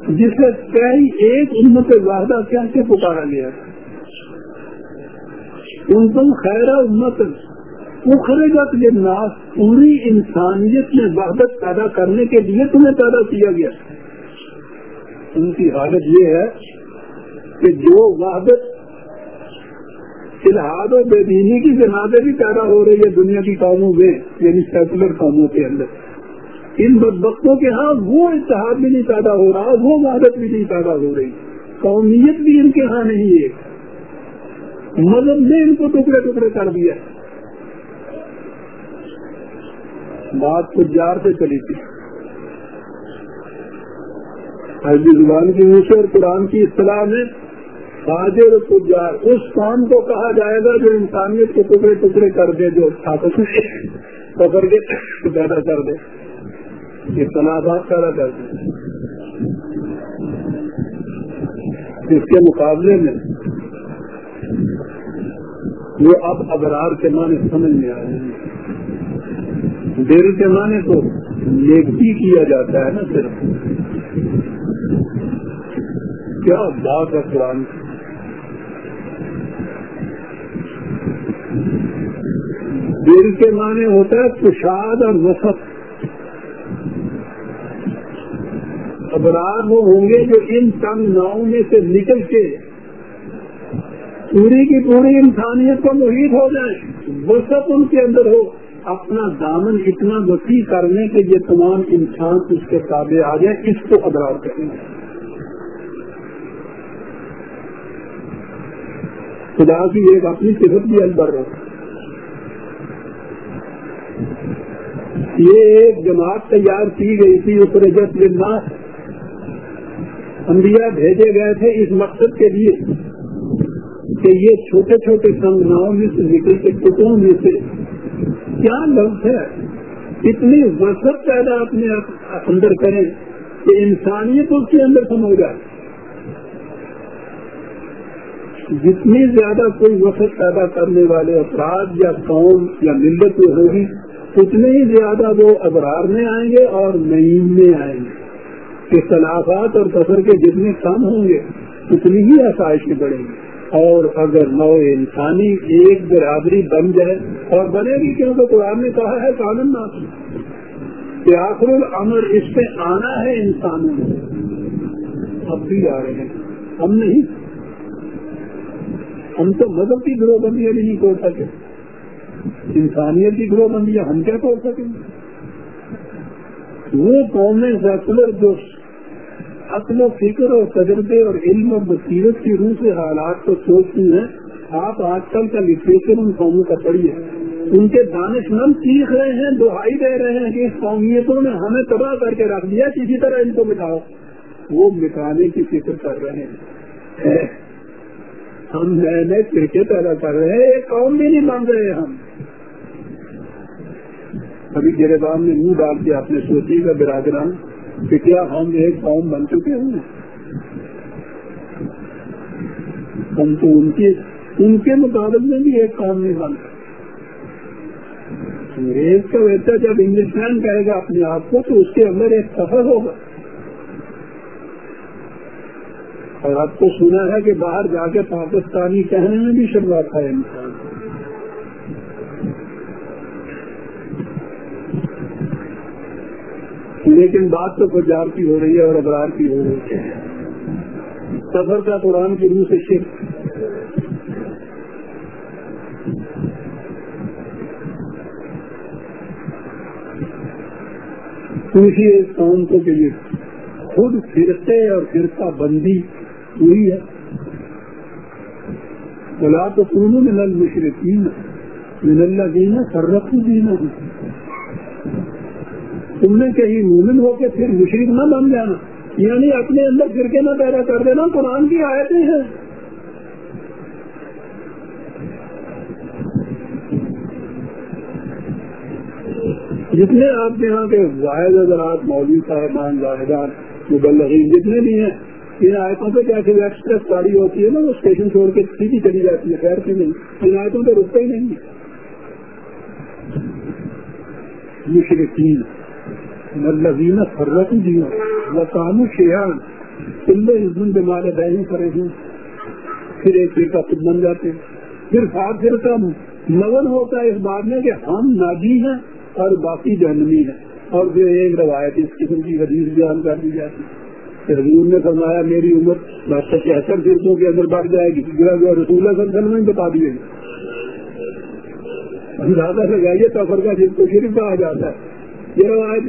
جس سے کئی ایک امت واحدہ کیسے پکارا گیا۔ ان تم خیر امت اخرجت یہ ناس پوری انسانیت میں وحدت پیدا کرنے کے لیے تمہیں پیدا کیا گیا۔ ان کی حالت یہ ہے کہ جو وحدت الحاد و بے دینی کی جنازے بھی پیدا ہو رہی ہے دنیا کی قوموں میں یعنی سیکولر قوموں کے اندر۔ ان بدبختوں کے ہاں وہ اتحاد بھی نہیں پیدا ہو رہا، وہ وحدت بھی نہیں پیدا ہو رہی۔ قومیت بھی ان کے ہاں نہیں ہے۔ مذہب نے ان کو ٹکڑے ٹکڑے کر دیا۔ بات کچھ جار سے چلی تھی۔ عربی زبان کی نیچے اور قرآن کی اصطلاح میں حاضر تجار اس کام کو کہا جائے گا جو انسانیت کے ٹکڑے ٹکڑے کر دے، جو پکڑ کے پیدا کر دے۔ یہ تنازعات پیدا کر دے۔ اس کے مقابلے میں وہ اب ابرار کے معنی سمجھ میں آ رہے ہیں۔ دیر کے معنی تو نیکی کیا جاتا ہے نا صرف۔ کیا بات ہے قرآن دل کے معنی ہوتا ہے کشاد اور وسط۔ ابرار وہ ہوں گے جو ان تنگ ناؤں میں سے نکل کے پوری کی پوری انسانیت کو محیط ہو جائے، وسط ان کے اندر ہو۔ اپنا دامن اتنا وسیع کرنے کے یہ تمام انسان اس کے تابع آ جائیں، اس کو ابرار کریں گے۔ خدا کی ایک اپنی صفت بھی البر ہے۔ یہ ایک جماعت تیار کی گئی تھی اس رجت انبیاء بھیجے گئے تھے اس مقصد کے لیے کہ یہ چھوٹے چھوٹے سنگناؤں میں سے نکل کے ٹکڑوں میں سے کیا لفظ ہے؟ اتنی وسط پیدا اپنے اندر کریں کہ انسانیت اس کے اندر سمجھ جائے۔ جتنی زیادہ کوئی وقت پیدا کرنے والے افراد یا قوم یا ملت میں ہوگی اتنے ہی زیادہ وہ ابرار میں آئیں گے اور نعیم میں آئیں گے۔ اختلافات اور سفر کے جتنے کام ہوں گے، اتنی ہی آسائش بڑھیں گی۔ اور اگر نو انسانی ایک برادری بن جائے، اور بنے گی کیونکہ قرآن نے کہا ہے قانون نہ کہ آخر العمر اس پہ آنا ہے انسانوں میں۔ اب بھی آ رہے ہیں۔ ہم نہیں۔ ہم تو مذہب کی گروہ بندیاں نہیں توڑ سکے۔ انسانیت کی گروہ بندیاں ہم کیا توڑ سکیں؟ وہ قومیں سیکولر جو عقل و فکر اور تجربے اور علم اور بصیرت کی روح سے حالات کو سوچتی ہیں۔ آپ آج کل کا لٹریچر ان قوموں کا پڑھیے ان کے دانش مند سیکھ رہے ہیں، دہائی دے رہے ہیں کہ اس قومیتوں نے ہمیں تباہ کر کے رکھ دیا، کسی طرح ان کو مٹاؤ۔ وہ مٹانے کی فکر کر رہے ہیں۔ ہم نئے نئے فرقے پیدا کر رہے ہیں، ایک قوم بھی نہیں مان رہے ہم۔ ابھی گرے بام نے منہ ڈال کے آپ نے سوچی کا برادران، کہ کیا ہم ایک قوم بن چکے ہیں ہم تو ان کے ان کے مقابلے میں بھی ایک قوم نہیں بن انگریز کا ویسا جب انگلش کہے گا اپنے آپ کو، تو اس کے اندر ایک سفر ہوگا۔ اور آپ کو سنا ہے کہ باہر جا کے پاکستانی کہنے میں بھی شروعات ہے انسان لیکن بات تو پنجاب کی ہو رہی ہے اور ابرار کی ہو رہی ہے۔ سفر کا قرآن کی روح سے شرک۔ کسی ایک قوم کو کے لیے خود فرقے اور فرقہ بندی ہوئی ہے۔ بلا تو سونو میں نل مشرقین من اللہ دینا سررف دینا تم نے کہیں مومن ہو کے پھر مشرق نہ بن جانا۔ یعنی اپنے اندر فرقے نہ پیدا کر دینا، قرآن کی آیتیں ہیں۔ جتنے آپ کے یہاں کے واحد حضرات، مولوی صاحبان واحدان مبلغین، جتنے بھی ہیں ان آیتوں پہ کیا کہ ایکسپریس گاڑی ہوتی ہے نا، وہ اسٹیشن چھوڑ کے سیدھی چلی جاتی ہے، خیر کی نہیں۔ ان آیتوں پہ رکتا ہی نہیں مشرقین ملزین فرت دیا وکام شیان کلے عزم کے مارے بہن کرے ہیں۔ پھر ایک فرقہ خود بن جاتے ہیں۔ پھر سات فرقہ مگن ہوتا ہے اس بات میں کہ ہم ناجی ہیں اور باقی جہنمی ہے اور جو ایک روایت اس قسم کی حدیث بیان کر دی جاتی حضور نے فرمایا، میری عمر بس پچہتر فرقوں کے اندر بڑھ جائے گی، جو رسول اللہ صلی اللہ علیہ وسلم بتا دیے اندازہ لگائیے سفر کا جس کو شریف کہا جاتا ہے۔ یہ روایت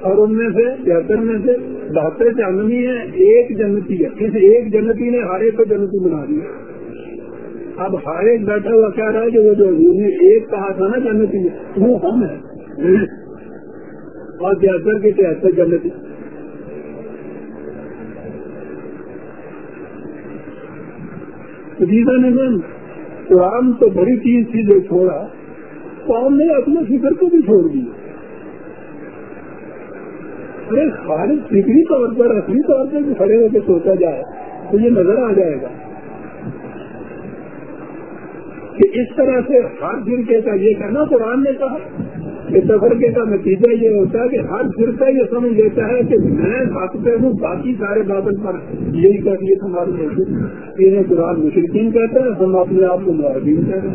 اور ان میں سے پچہتر میں سے بہتر جہنمی ہے، ایک جنتی ہے۔ اس ایک جنتی نے ہر ایک کو جنتی بنا دیا۔ اب ہر ایک بیٹھا ہوا کہہ رہا ہے کہ وہ جو حضور نے ایک کہا تھا نا جنتی، وہ ہم ہے اور تہتر کے تہتر جنتی۔ جیسا نے قرآن تو بڑی چیز تھی جو چھوڑا، قوم نے اپنے فکر کو بھی چھوڑ دیا. ارے خارج فکری طور پر اصلی طور پر کھڑے ہو کے سوچا جائے تو یہ نظر آ جائے گا کہ اس طرح سے ہر فرقے کا یہ کہنا قرآن نے کہا کہ تفرقے کا نتیجہ یہ ہوتا ہے کہ ہر فرقہ یہ سمجھ لیتا ہے کہ میں حق پہ ہوں، باقی سارے بادل پر یہی کر لیے ہمارے موجود انہیں قرآن مشرقین کہتے ہیں، ہم اپنے آپ کو معاہدین کہتے ہیں۔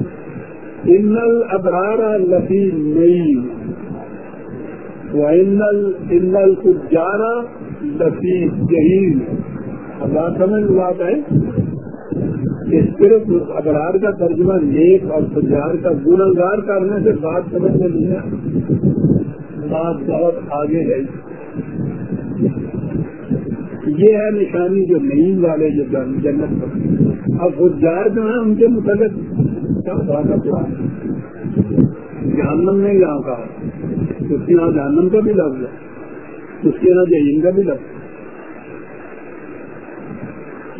ان ابرار لفی نئی۔ ان الجارا لفی یہی اللہ سمجھ بات ہے؟ کہ صرف ابرار کا ترجمہ نیک اور سجار کا گناگار کرنے سے بات سمجھ میں نہیں ہے بات بہت آگے ہے۔ یہ ہے نشانی جو نیم والے جو جنت پر۔ اب گجار جو ہیں، ان کے متعلق کیا بات ہے؟ جہنم نے یہاں کہا۔ اس کے یہاں جہنم کا بھی لفظ ہے۔ اس کے یہاں جہین کا بھی لفظ ہے۔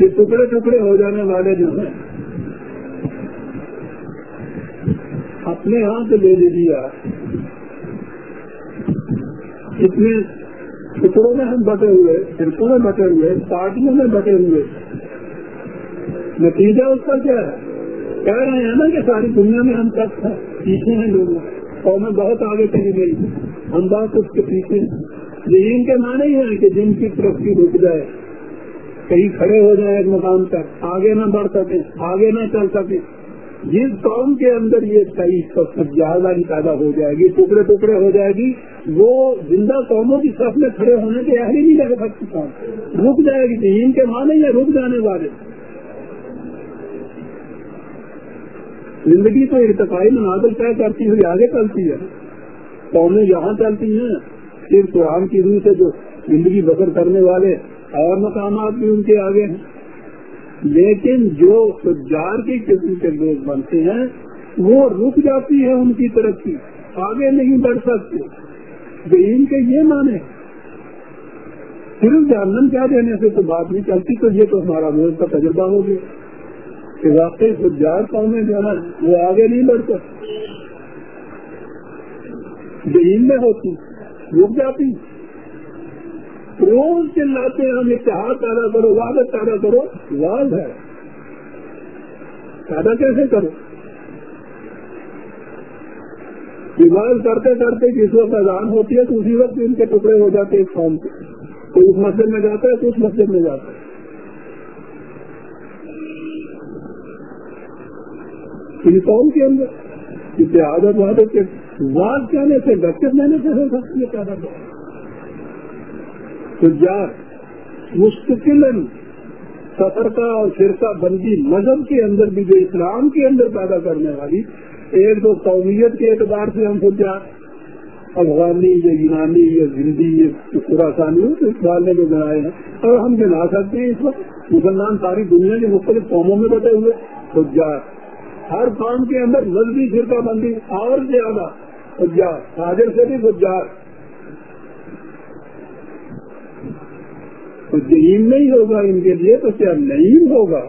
کہ ٹکڑے ٹکڑے ہو جانے والے جو ہیں، اپنے ہاتھ لے لیجیے اتنے ٹکڑوں میں ہم بٹے ہوئے، فرقوں میں بٹے ہوئے، پارٹیوں میں بٹے ہوئے۔ نتیجہ اس کا کیا ہے؟ کہہ رہے ہیں نا کہ ساری دنیا میں ہم تک ہیں، پیچھے ہیں لوگ۔ اور میں بہت آگے چلی گئی۔ ہم بات اس کے پیچھے ذہین کے معنی ہی کہ جن کی ترقی رک جائے۔ کہیں کھڑے ہو جائیں ایک مقام تک آگے نہ بڑھ سکے آگے نہ چل سکے جس قوم کے اندر یہ کئی پیدا ہو جائے گی، ٹکڑے ٹکڑے ہو جائے گی، وہ زندہ قوموں کی سب میں کھڑے ہونے کے اہل نہیں لگ سکتی قوم رک جائے گی ذہین کے معنی یا رک جانے والے۔ زندگی تو ارتقائی مناظر طے کرتی ہوئی آگے چلتی ہے۔ قومیں یہاں چلتی ہیں۔ صرف قرآن کی روح سے جو زندگی بسر کرنے والے اور مقامات بھی ان کے آگے ہیں۔ لیکن جو سجار کی قسم کے لوگ بنتے ہیں، وہ رک جاتی ہے ان کی ترقی آگے نہیں بڑھ سکتے۔ ان کے یہ مانے صرف جانن کیا دینے سے تو بات نہیں چلتی، تو یہ تو ہمارا روز کا تجربہ ہو گیا کہ واقعی سجار قومیں جو ہے وہ آگے نہیں بڑھ سکتے۔ دین میں ہوتی، رک جاتی۔ روز چلاتے ہیں ہم اتحاد پیدا کرو وادت پیدا کرو واض ہے۔ پیدا کیسے کرو؟ عبادت کرتے کرتے جس وقت اذان ہوتی ہے تو اسی وقت ان کے ٹکڑے ہو جاتے ہیں قوم کے۔ تو اس مسجد میں جاتا ہے، تو اس مسجد میں جاتا ہے۔ ان قوم کے اندر اتحادت وادت کے واد کہنے سے گچت لینے سے ہو سکتی ہے پیدا کرو مستقل سفرکا اور فرقہ بندی مذہب کے اندر بھی جو اسلام کے اندر پیدا کرنے والی، ایک تو قومیت کے اعتبار سے ہم سجار افغانی یا یونانی یا ہندی یا خوراسانی اقبال نے جو بنائے ہیں، اور ہم بنا سکتے ہیں اس وقت۔ مسلمان ساری دنیا کے مختلف قوموں میں بٹے ہوئے سجار ہر قوم کے اندر مذہبی فرقہ بندی اور زیادہ سجار حاضر سے بھی سجار تو ذہین نہیں ہوگا ان کے لیے تو کیا نہیں ہوگا؟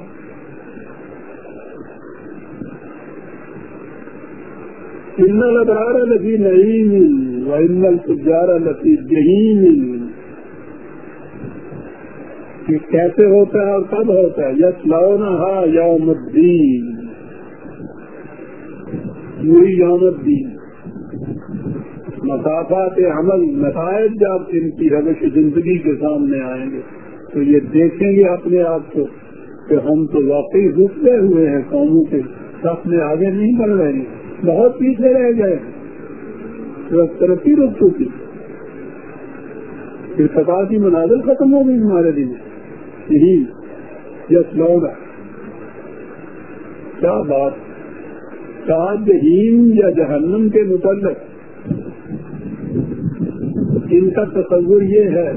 ان لبرار لفی نہیں و ان الجارا لفی ذہین کہ کیسے ہوتا ہے اور کب ہوتا ہے؟ یس لونا ہا یوم الدین۔ یوہی یوم الدین۔ مسافات عمل نتائج جب ان کی روش زندگی کے سامنے آئیں گے۔ تو یہ دیکھیں گے اپنے آپ کو کہ ہم تو واقعی رکتے ہوئے ہیں قوموں کے سب میں آگے نہیں بڑھ رہے ہیں۔ بہت پیچھے رہ گئے۔ ترقی رک چکی پھر سکا کی مناظر ختم ہو گئی ہمارے دن یہی یس لوگا کیا بات؟ کہا جہیم یا جہنم کے متعلق؟ ان کا تصور یہ ہے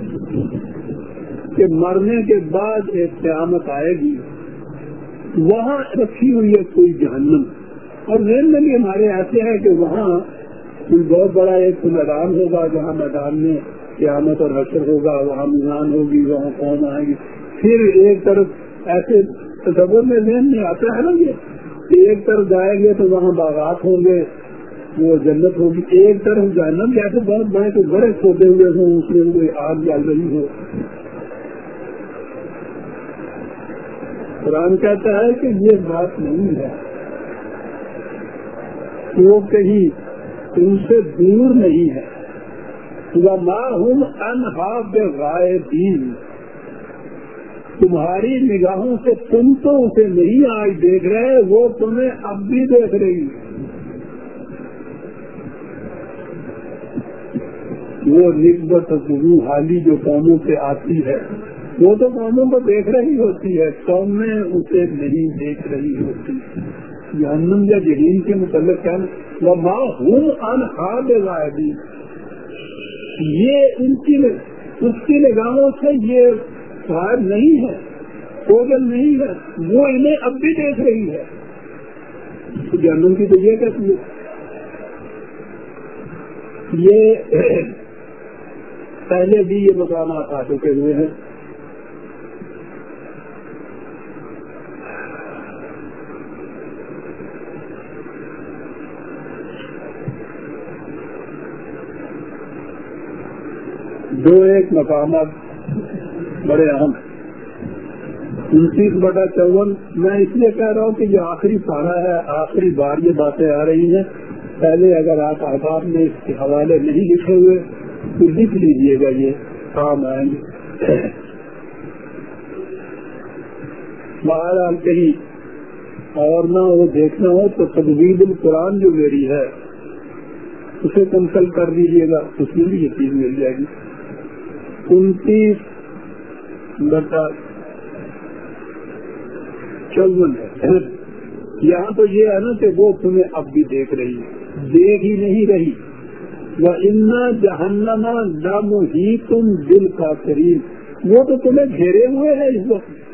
کہ مرنے کے بعد ایک قیامت آئے گی، وہاں رکھی ہوئی ہے کوئی جہنم۔ اور ذہن میں بھی ہمارے ایسے ہیں کہ وہاں کوئی بہت بڑا ایک میدان ہوگا، جہاں میدان میں قیامت اور حشر ہوگا، وہاں میزان ہوگی، وہاں قوم آئے گی۔ پھر ایک طرف ایسے تصور میں ذہن میں آتا ہے نا یہ ایک طرف جائیں گے تو وہاں باغات ہوں گے۔ وہ جنت ہوگی، ایک طرف جہنم جیسے بہت بڑے تو بڑے چھوٹے ہوئے ہوں، اس میں کوئی آگ جل رہی ہو۔ قرآن کہتا ہے کہ یہ بات نہیں ہے۔ وہ کہیں ان سے دور نہیں ہے۔ ماں ہوں انہاب غائبین تمہاری نگاہوں سے تم تو اسے نہیں آج دیکھ رہے، وہ تمہیں اب بھی دیکھ رہی وہ نسبت حالی جو قوموں سے آتی ہے، وہ تو قوموں کو دیکھ رہی ہوتی ہے قومیں اسے نہیں دیکھ رہی ہوتی۔ جہنم یا جہین کے متعلق کیا؟ وہ ماں ہوں انہاد غائبی یہ ان کی اس کی نگاہوں سے یہ غائب نہیں ہے کوگل نہیں ہے، وہ انہیں اب بھی دیکھ رہی ہے۔ جہنم کی تو یہ کہتی ہے؟ یہ پہلے بھی یہ مقامات آ چکے ہوئے ہیں۔ دو ایک مقامات بڑے اہم انتیس بٹا چون، میں اس لیے کہہ رہا ہوں کہ یہ آخری سارا ہے، آخری بار یہ باتیں آ رہی ہیں۔ پہلے اگر آپ آباد میں اس کے حوالے نہیں لکھے ہوئے تو لکھ لیجیے گا یہ کام آئیں گے۔ بہرحال کہیں اور نہ وہ دیکھنا ہو تو تجوید القرآن جو میری ہے، اسے کنسلٹ کر دیجیے گا، اس میں بھی یہ چیز مل جائے گی۔ انتیس بتا چون ہے۔ یہاں تو یہ ہے نا کہ وہ تمہیں اب بھی دیکھ رہی ہے۔ دیکھ ہی نہیں رہی۔ وہ ان جہنما دم ہی تم دل کا کریم وہ تو تمہیں گھیرے ہوئے ہیں اس وقت۔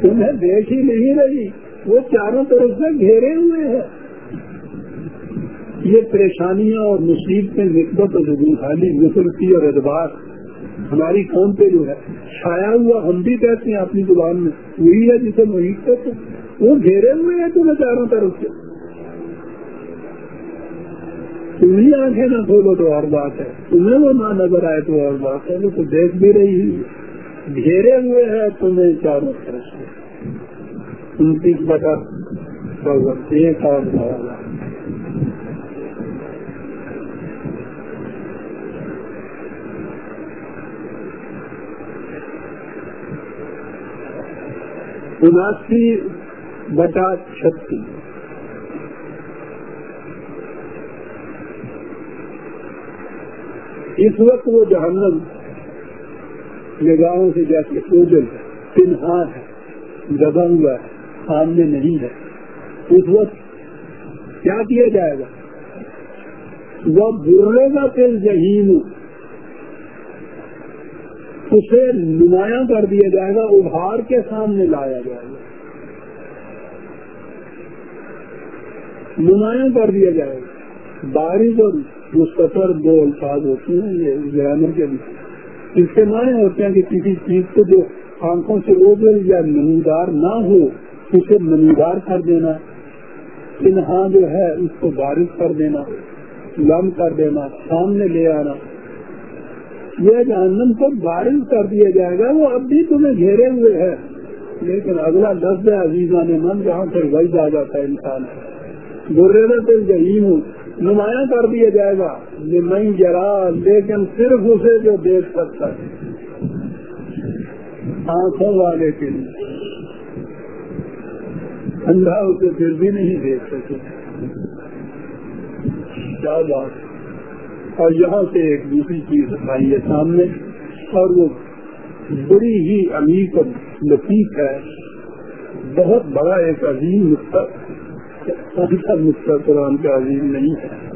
تمہیں دیکھ ہی نہیں رہی۔ وہ چاروں طرف سے گھیرے ہوئے ہیں۔ یہ پریشانیاں اور مصیبتیں نسبت اور خالی نسلتی اور ادبار۔ ہماری قوم پہ جو ہے، چھایا ہوا ہم بھی کہتے ہیں اپنی زبان میں۔ وہی ہے جسے محیط کہتے ہیں۔ وہ گھیرے ہوئے ہیں تمہیں چاروں طرف سے۔ تمہیں آنکھیں نہ کھولو تو اور بات ہے۔ تمہیں وہ نہ نظر آئے تو اور بات ہے، وہ تو دیکھ بھی رہی گھیرے ہوئے ہیں، تمہیں چاروں طرف انتیس بٹا ایک اور اناسی بٹا چھتیس اس وقت وہ جہنم نگاہوں سے جیسے اوجل ہے تنہا ہے، دبا ہوا ہے، سامنے نہیں ہے۔ اس وقت کیا کیا جائے گا؟ وہ برے گا تیل ذہین اسے نمایاں کر دیا جائے گا، ابھار کے سامنے لایا جائے گا۔ نمایاں کر دیا جائے گا۔ بارش اور مستفر دو الفاظ ہوتے ہیں، یہ گرامر کے اس کے معنی ہوتے ہیں کہ کسی چیز کو جو آنکھوں سے اوبل یا نمودار نہ ہو، اسے نمودار کر دینا۔ انہاں جو ہے، اس کو بارش کر دینا، لم کر دینا، سامنے لے آنا۔ یہ جہنم کو بارش کر دیا جائے گا، وہ اب بھی تمہیں گھیرے ہوئے ہے۔ لیکن اگلا لفظ ہے عزیزہ نے من، جہاں پھر وہی آ جاتا ہے انسان۔ برے تو یہی ہوں۔ نمایاں کر دیا جائے گا۔ میں جرا، لیکن صرف اسے جو دیکھ سکتا ہے۔ آنکھوں والے کے لیے۔ ٹھنڈا اسے پھر بھی نہیں دیکھ سکے۔ کیا بات۔ اور یہاں سے ایک دوسری چیز آئی ہے سامنے۔ اور وہ بڑی ہی امیر اور لطیف ہے۔ بہت بڑا ایک عظیم نقطہ۔ نقطہ قرآن کا عظیم نہیں ہے۔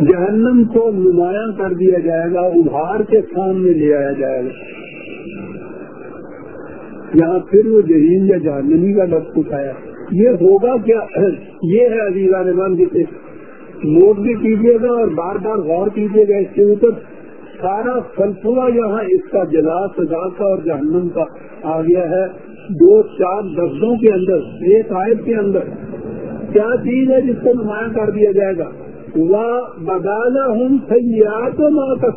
جہنم کو نمایاں کر دیا جائے گا، ابھار کے سامنے لے آیا جائے گا۔ یہاں پھر وہ جہین یا جہنمی کا لفظ اٹھایا۔ یہ ہوگا کیا؟ یہ ہے عزیزہ نمان جسے نوٹ بھی کیجیے گا اور بار بار غور کیجیے گا اس کے اوپر۔ سارا فلسفہ یہاں اس کا جلا، سزا کا اور جہنم کا آ گیا ہے۔ دو چار لفظوں کے اندر ایک آیت کے اندر۔ کیا چیز ہے جس کو نمایاں کر دیا جائے گا؟ بدانا ہوں سیاحت ماں کا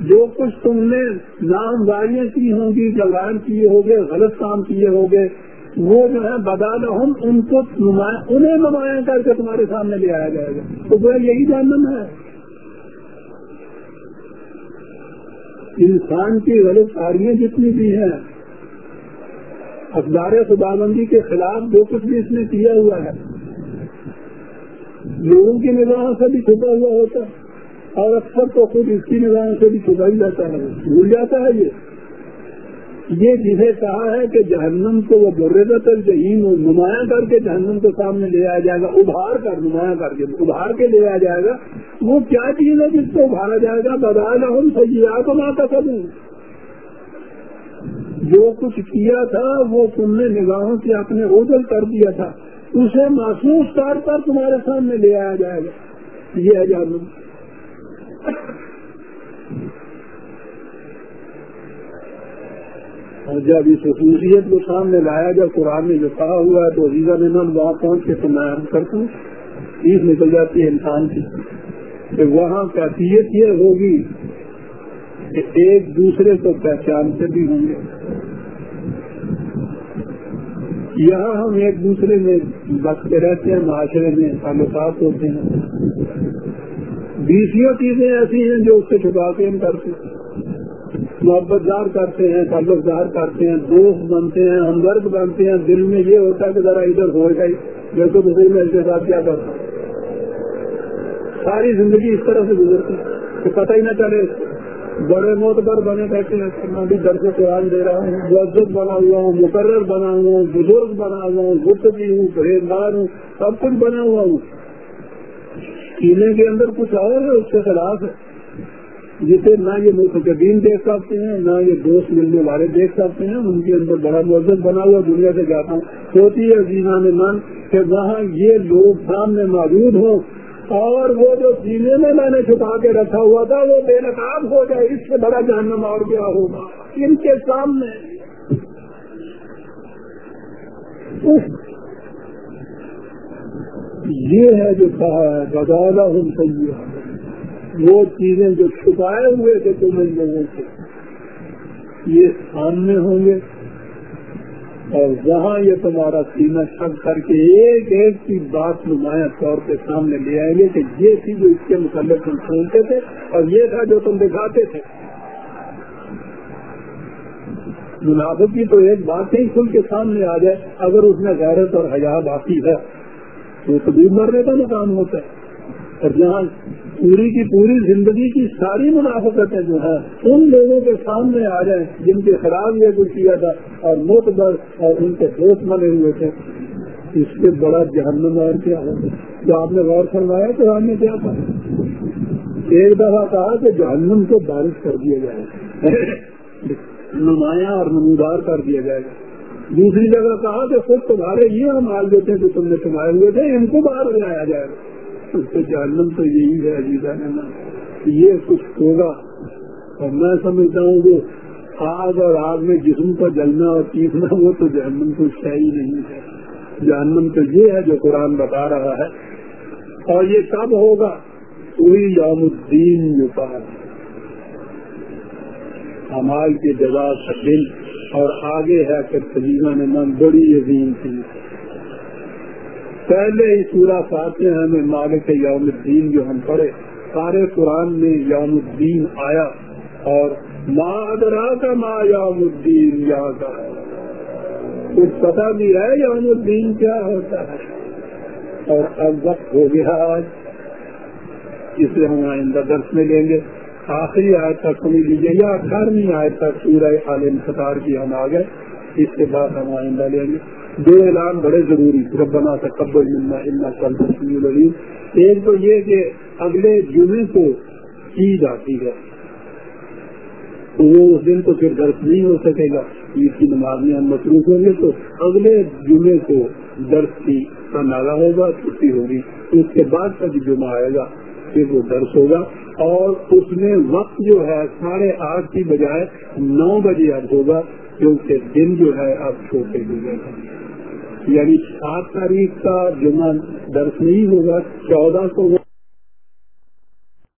جو کچھ تم نے نامداریاں کی ہوں گی جلان کیے ہوگے غلط کام کیے ہوگے وہ جو ہے بدانا ہم ان کو انہیں نمایاں کر کے تمہارے سامنے لے آیا جائے گا۔ تو وہ یہی جاننا ہے۔ انسان کی غلط کاریاں جتنی بھی ہیں اخبار خدا بندی کے خلاف جو کچھ بھی اس نے کیا ہوا ہے، لوگوں کی نگاہوں سے بھی چھپا ہوا ہوتا ہے۔ اور اکثر تو خود اس کی نگاہوں سے بھی چھپا ہی جاتا ہے۔ بھول جاتا ہے یہ۔ یہ جسے کہا ہے کہ جہنم کو وہ برے تک جہین نمایاں کر کے جہنم کے سامنے لے آیا جائے گا، ابھار کر، نمایاں کر کے ابھار کے لے آیا جائے گا۔ وہ کیا چیز ہے جس کو ابھارا جائے گا؟ بدائے ہم سیاحت نہ کر جو کچھ کیا تھا، وہ تم نے نگاہوں سے اپنے اوجل کر دیا تھا۔ اسے محسوس طور پر تمہارے سامنے لے آیا جائے گا۔ یہ ہے جانو اور جب اس خصوصیت کو سامنے لایا جب قرآن میں جو کہا ہوا ہے تو عزیزہ نمن وہاں پہنچ کے تو میں کرتا ہوں۔ چیز نکل جاتی ہے انسان کی۔ کہ وہاں کیفیت یہ ہوگی کہ ایک دوسرے کو پہچانتے بھی ہوں گے۔ یہاں ہم ایک دوسرے میں بچتے رہتے ہیں، معاشرے میں تعلقات ہوتے ہیں۔ بیسوں چیزیں ایسی ہیں جو اس سے چھپا کے ہم کرتے ہیں۔ محبت دار کرتے ہیں، تعلق دار کرتے ہیں، دوست بنتے ہیں، ہمدرد بنتے ہیں۔ دل میں یہ ہوتا ہے کہ ذرا ادھر ہو گئی جیسے تو میں اس کے ساتھ کیا کرتا ہوں ساری زندگی اس طرح سے گزرتی کہ پتہ ہی نہ چلے۔ بڑے موتبر بنے بیٹھے ہیں۔ میں بھی درد قرآن دے رہا ہوں۔ معذت بنا ہوا ہوں، مقرر بنا ہوا ہوں، بزرگ بنا ہوا ہوں گفتگی ہوں پرہیزگار ہوں، سب کچھ بنا ہوا ہوں۔ سینے کے اندر کچھ اور ہے، اس کے خلاف ہے۔ جسے نہ یہ متقدین دیکھ سکتے ہیں، نہ یہ دوست ملنے والے دیکھ سکتے ہیں۔ ان کے اندر بڑا مذہب بنا ہوا، دنیا سے جاتا ہوں۔ سوچی ہے جینا نے من کہ وہاں یہ لوگ سامنے موجود ہوں۔ اور وہ جو سینے میں میں نے چھپا کے رکھا ہوا تھا، وہ بے نقاب ہو جائے۔ اس سے بڑا جہنم اور کیا ہوگا؟ ان کے سامنے۔ یہ ہے جو کہا ہے بدالا ہوں سید وہ چیزیں جو چھپائے ہوئے تھے تم ان لوگوں سے یہ سامنے ہوں گے۔ اور وہاں یہ تمہارا سینہ شک کر کے ایک ایک کی بات نمایاں طور پہ سامنے لے آئیں گے کہ یہ تھی جو اس کے متعلق تم سنتے تھے اور یہ تھا جو تم دکھاتے تھے۔ منافق کی تو ایک بات ہی کھل کے سامنے آ جائے، اگر اس میں غیرت اور حیا باقی ہے۔ تو تبدیل مرنے کا مقام ہوتا ہے۔ اور جہاں پوری کی پوری زندگی کی ساری منافقتیں جو ہیں، ان لوگوں کے سامنے آ جائیں جن کے خراب یہ کچھ کیا تھا اور متبر اور ان کے دوست بنے ہوئے تھے۔ اس سے بڑا جہنم اور کیا ہوگا؟ جو آپ نے غور فرمایا تو ہم نے کیا تھا؟ ایک دفعہ کہا کہ جہنم کو بارش کر دیا جائے۔ نمایاں اور نمودار کر دیا جائے۔ گا دوسری جگہ کہا کہ خود تمہارے یہ مال جو تھے جو تم نے کمائے ہوئے تھے، ان کو باہر لایا جائے۔ گا اس سے جہنم تو یہی ہے عزیزہ نے یہ کچھ ہوگا۔ اور میں سمجھتا ہوں کہ آگ اور آگ میں جسم کا جلنا اور چیخنا وہ تو جہنم کو صحیح نہیں ہے۔ جہنم تو یہ ہے جو قرآن بتا رہا ہے۔ اور یہ کب ہوگا؟ کوئی یوم الدین جو پار ہمال کے جواب کا دن اور آگے ہے کہ تجیبہ نے من بڑی عظیم تھی۔ پہلے ہی سورہ فاتحہ میں ہمیں مالک یوم الدین جو ہم پڑھے، سارے قرآن میں یوم الدین آیا اور ماں ادرا کا ماں یوم الدین یہاں کا۔ کچھ پتا بھی ہے یوم الدین کیا ہوتا ہے؟ اور اب وقت ہو گیا آج، اسے ہم آئندہ درس میں لیں گے۔ آخری آئے تک سنی لیجیے یا اٹھارہویں آئے تک سورہ عالم خطار کی ہم آ گئے اس کے بعد ہم آئندہ لیں گے۔ دو اعلان بڑے ضروری ربنا سے قبل ملنا اتنا کل تسلیم ایک تو یہ کہ اگلے جمعے کو عید آتی ہے۔ وہ اس دن تو پھر درس نہیں ہو سکے گا۔ عید کی نماز میں ہم مصروف ہوں گے تو اگلے جمعے کو درس کی کا ناگا ہوگا، چھٹی ہوگی۔ اس کے بعد کا جو جمعہ آئے گا، پھر وہ درس ہوگا۔ اور اس میں وقت جو ہے ساڑھے آٹھ کی بجائے نو بجے اب ہوگا، کیونکہ دن جو ہے اب چھوٹے ہو گئے یعنی سات تاریخ کا جمعہ درس نہیں ہوگا، چودہ کو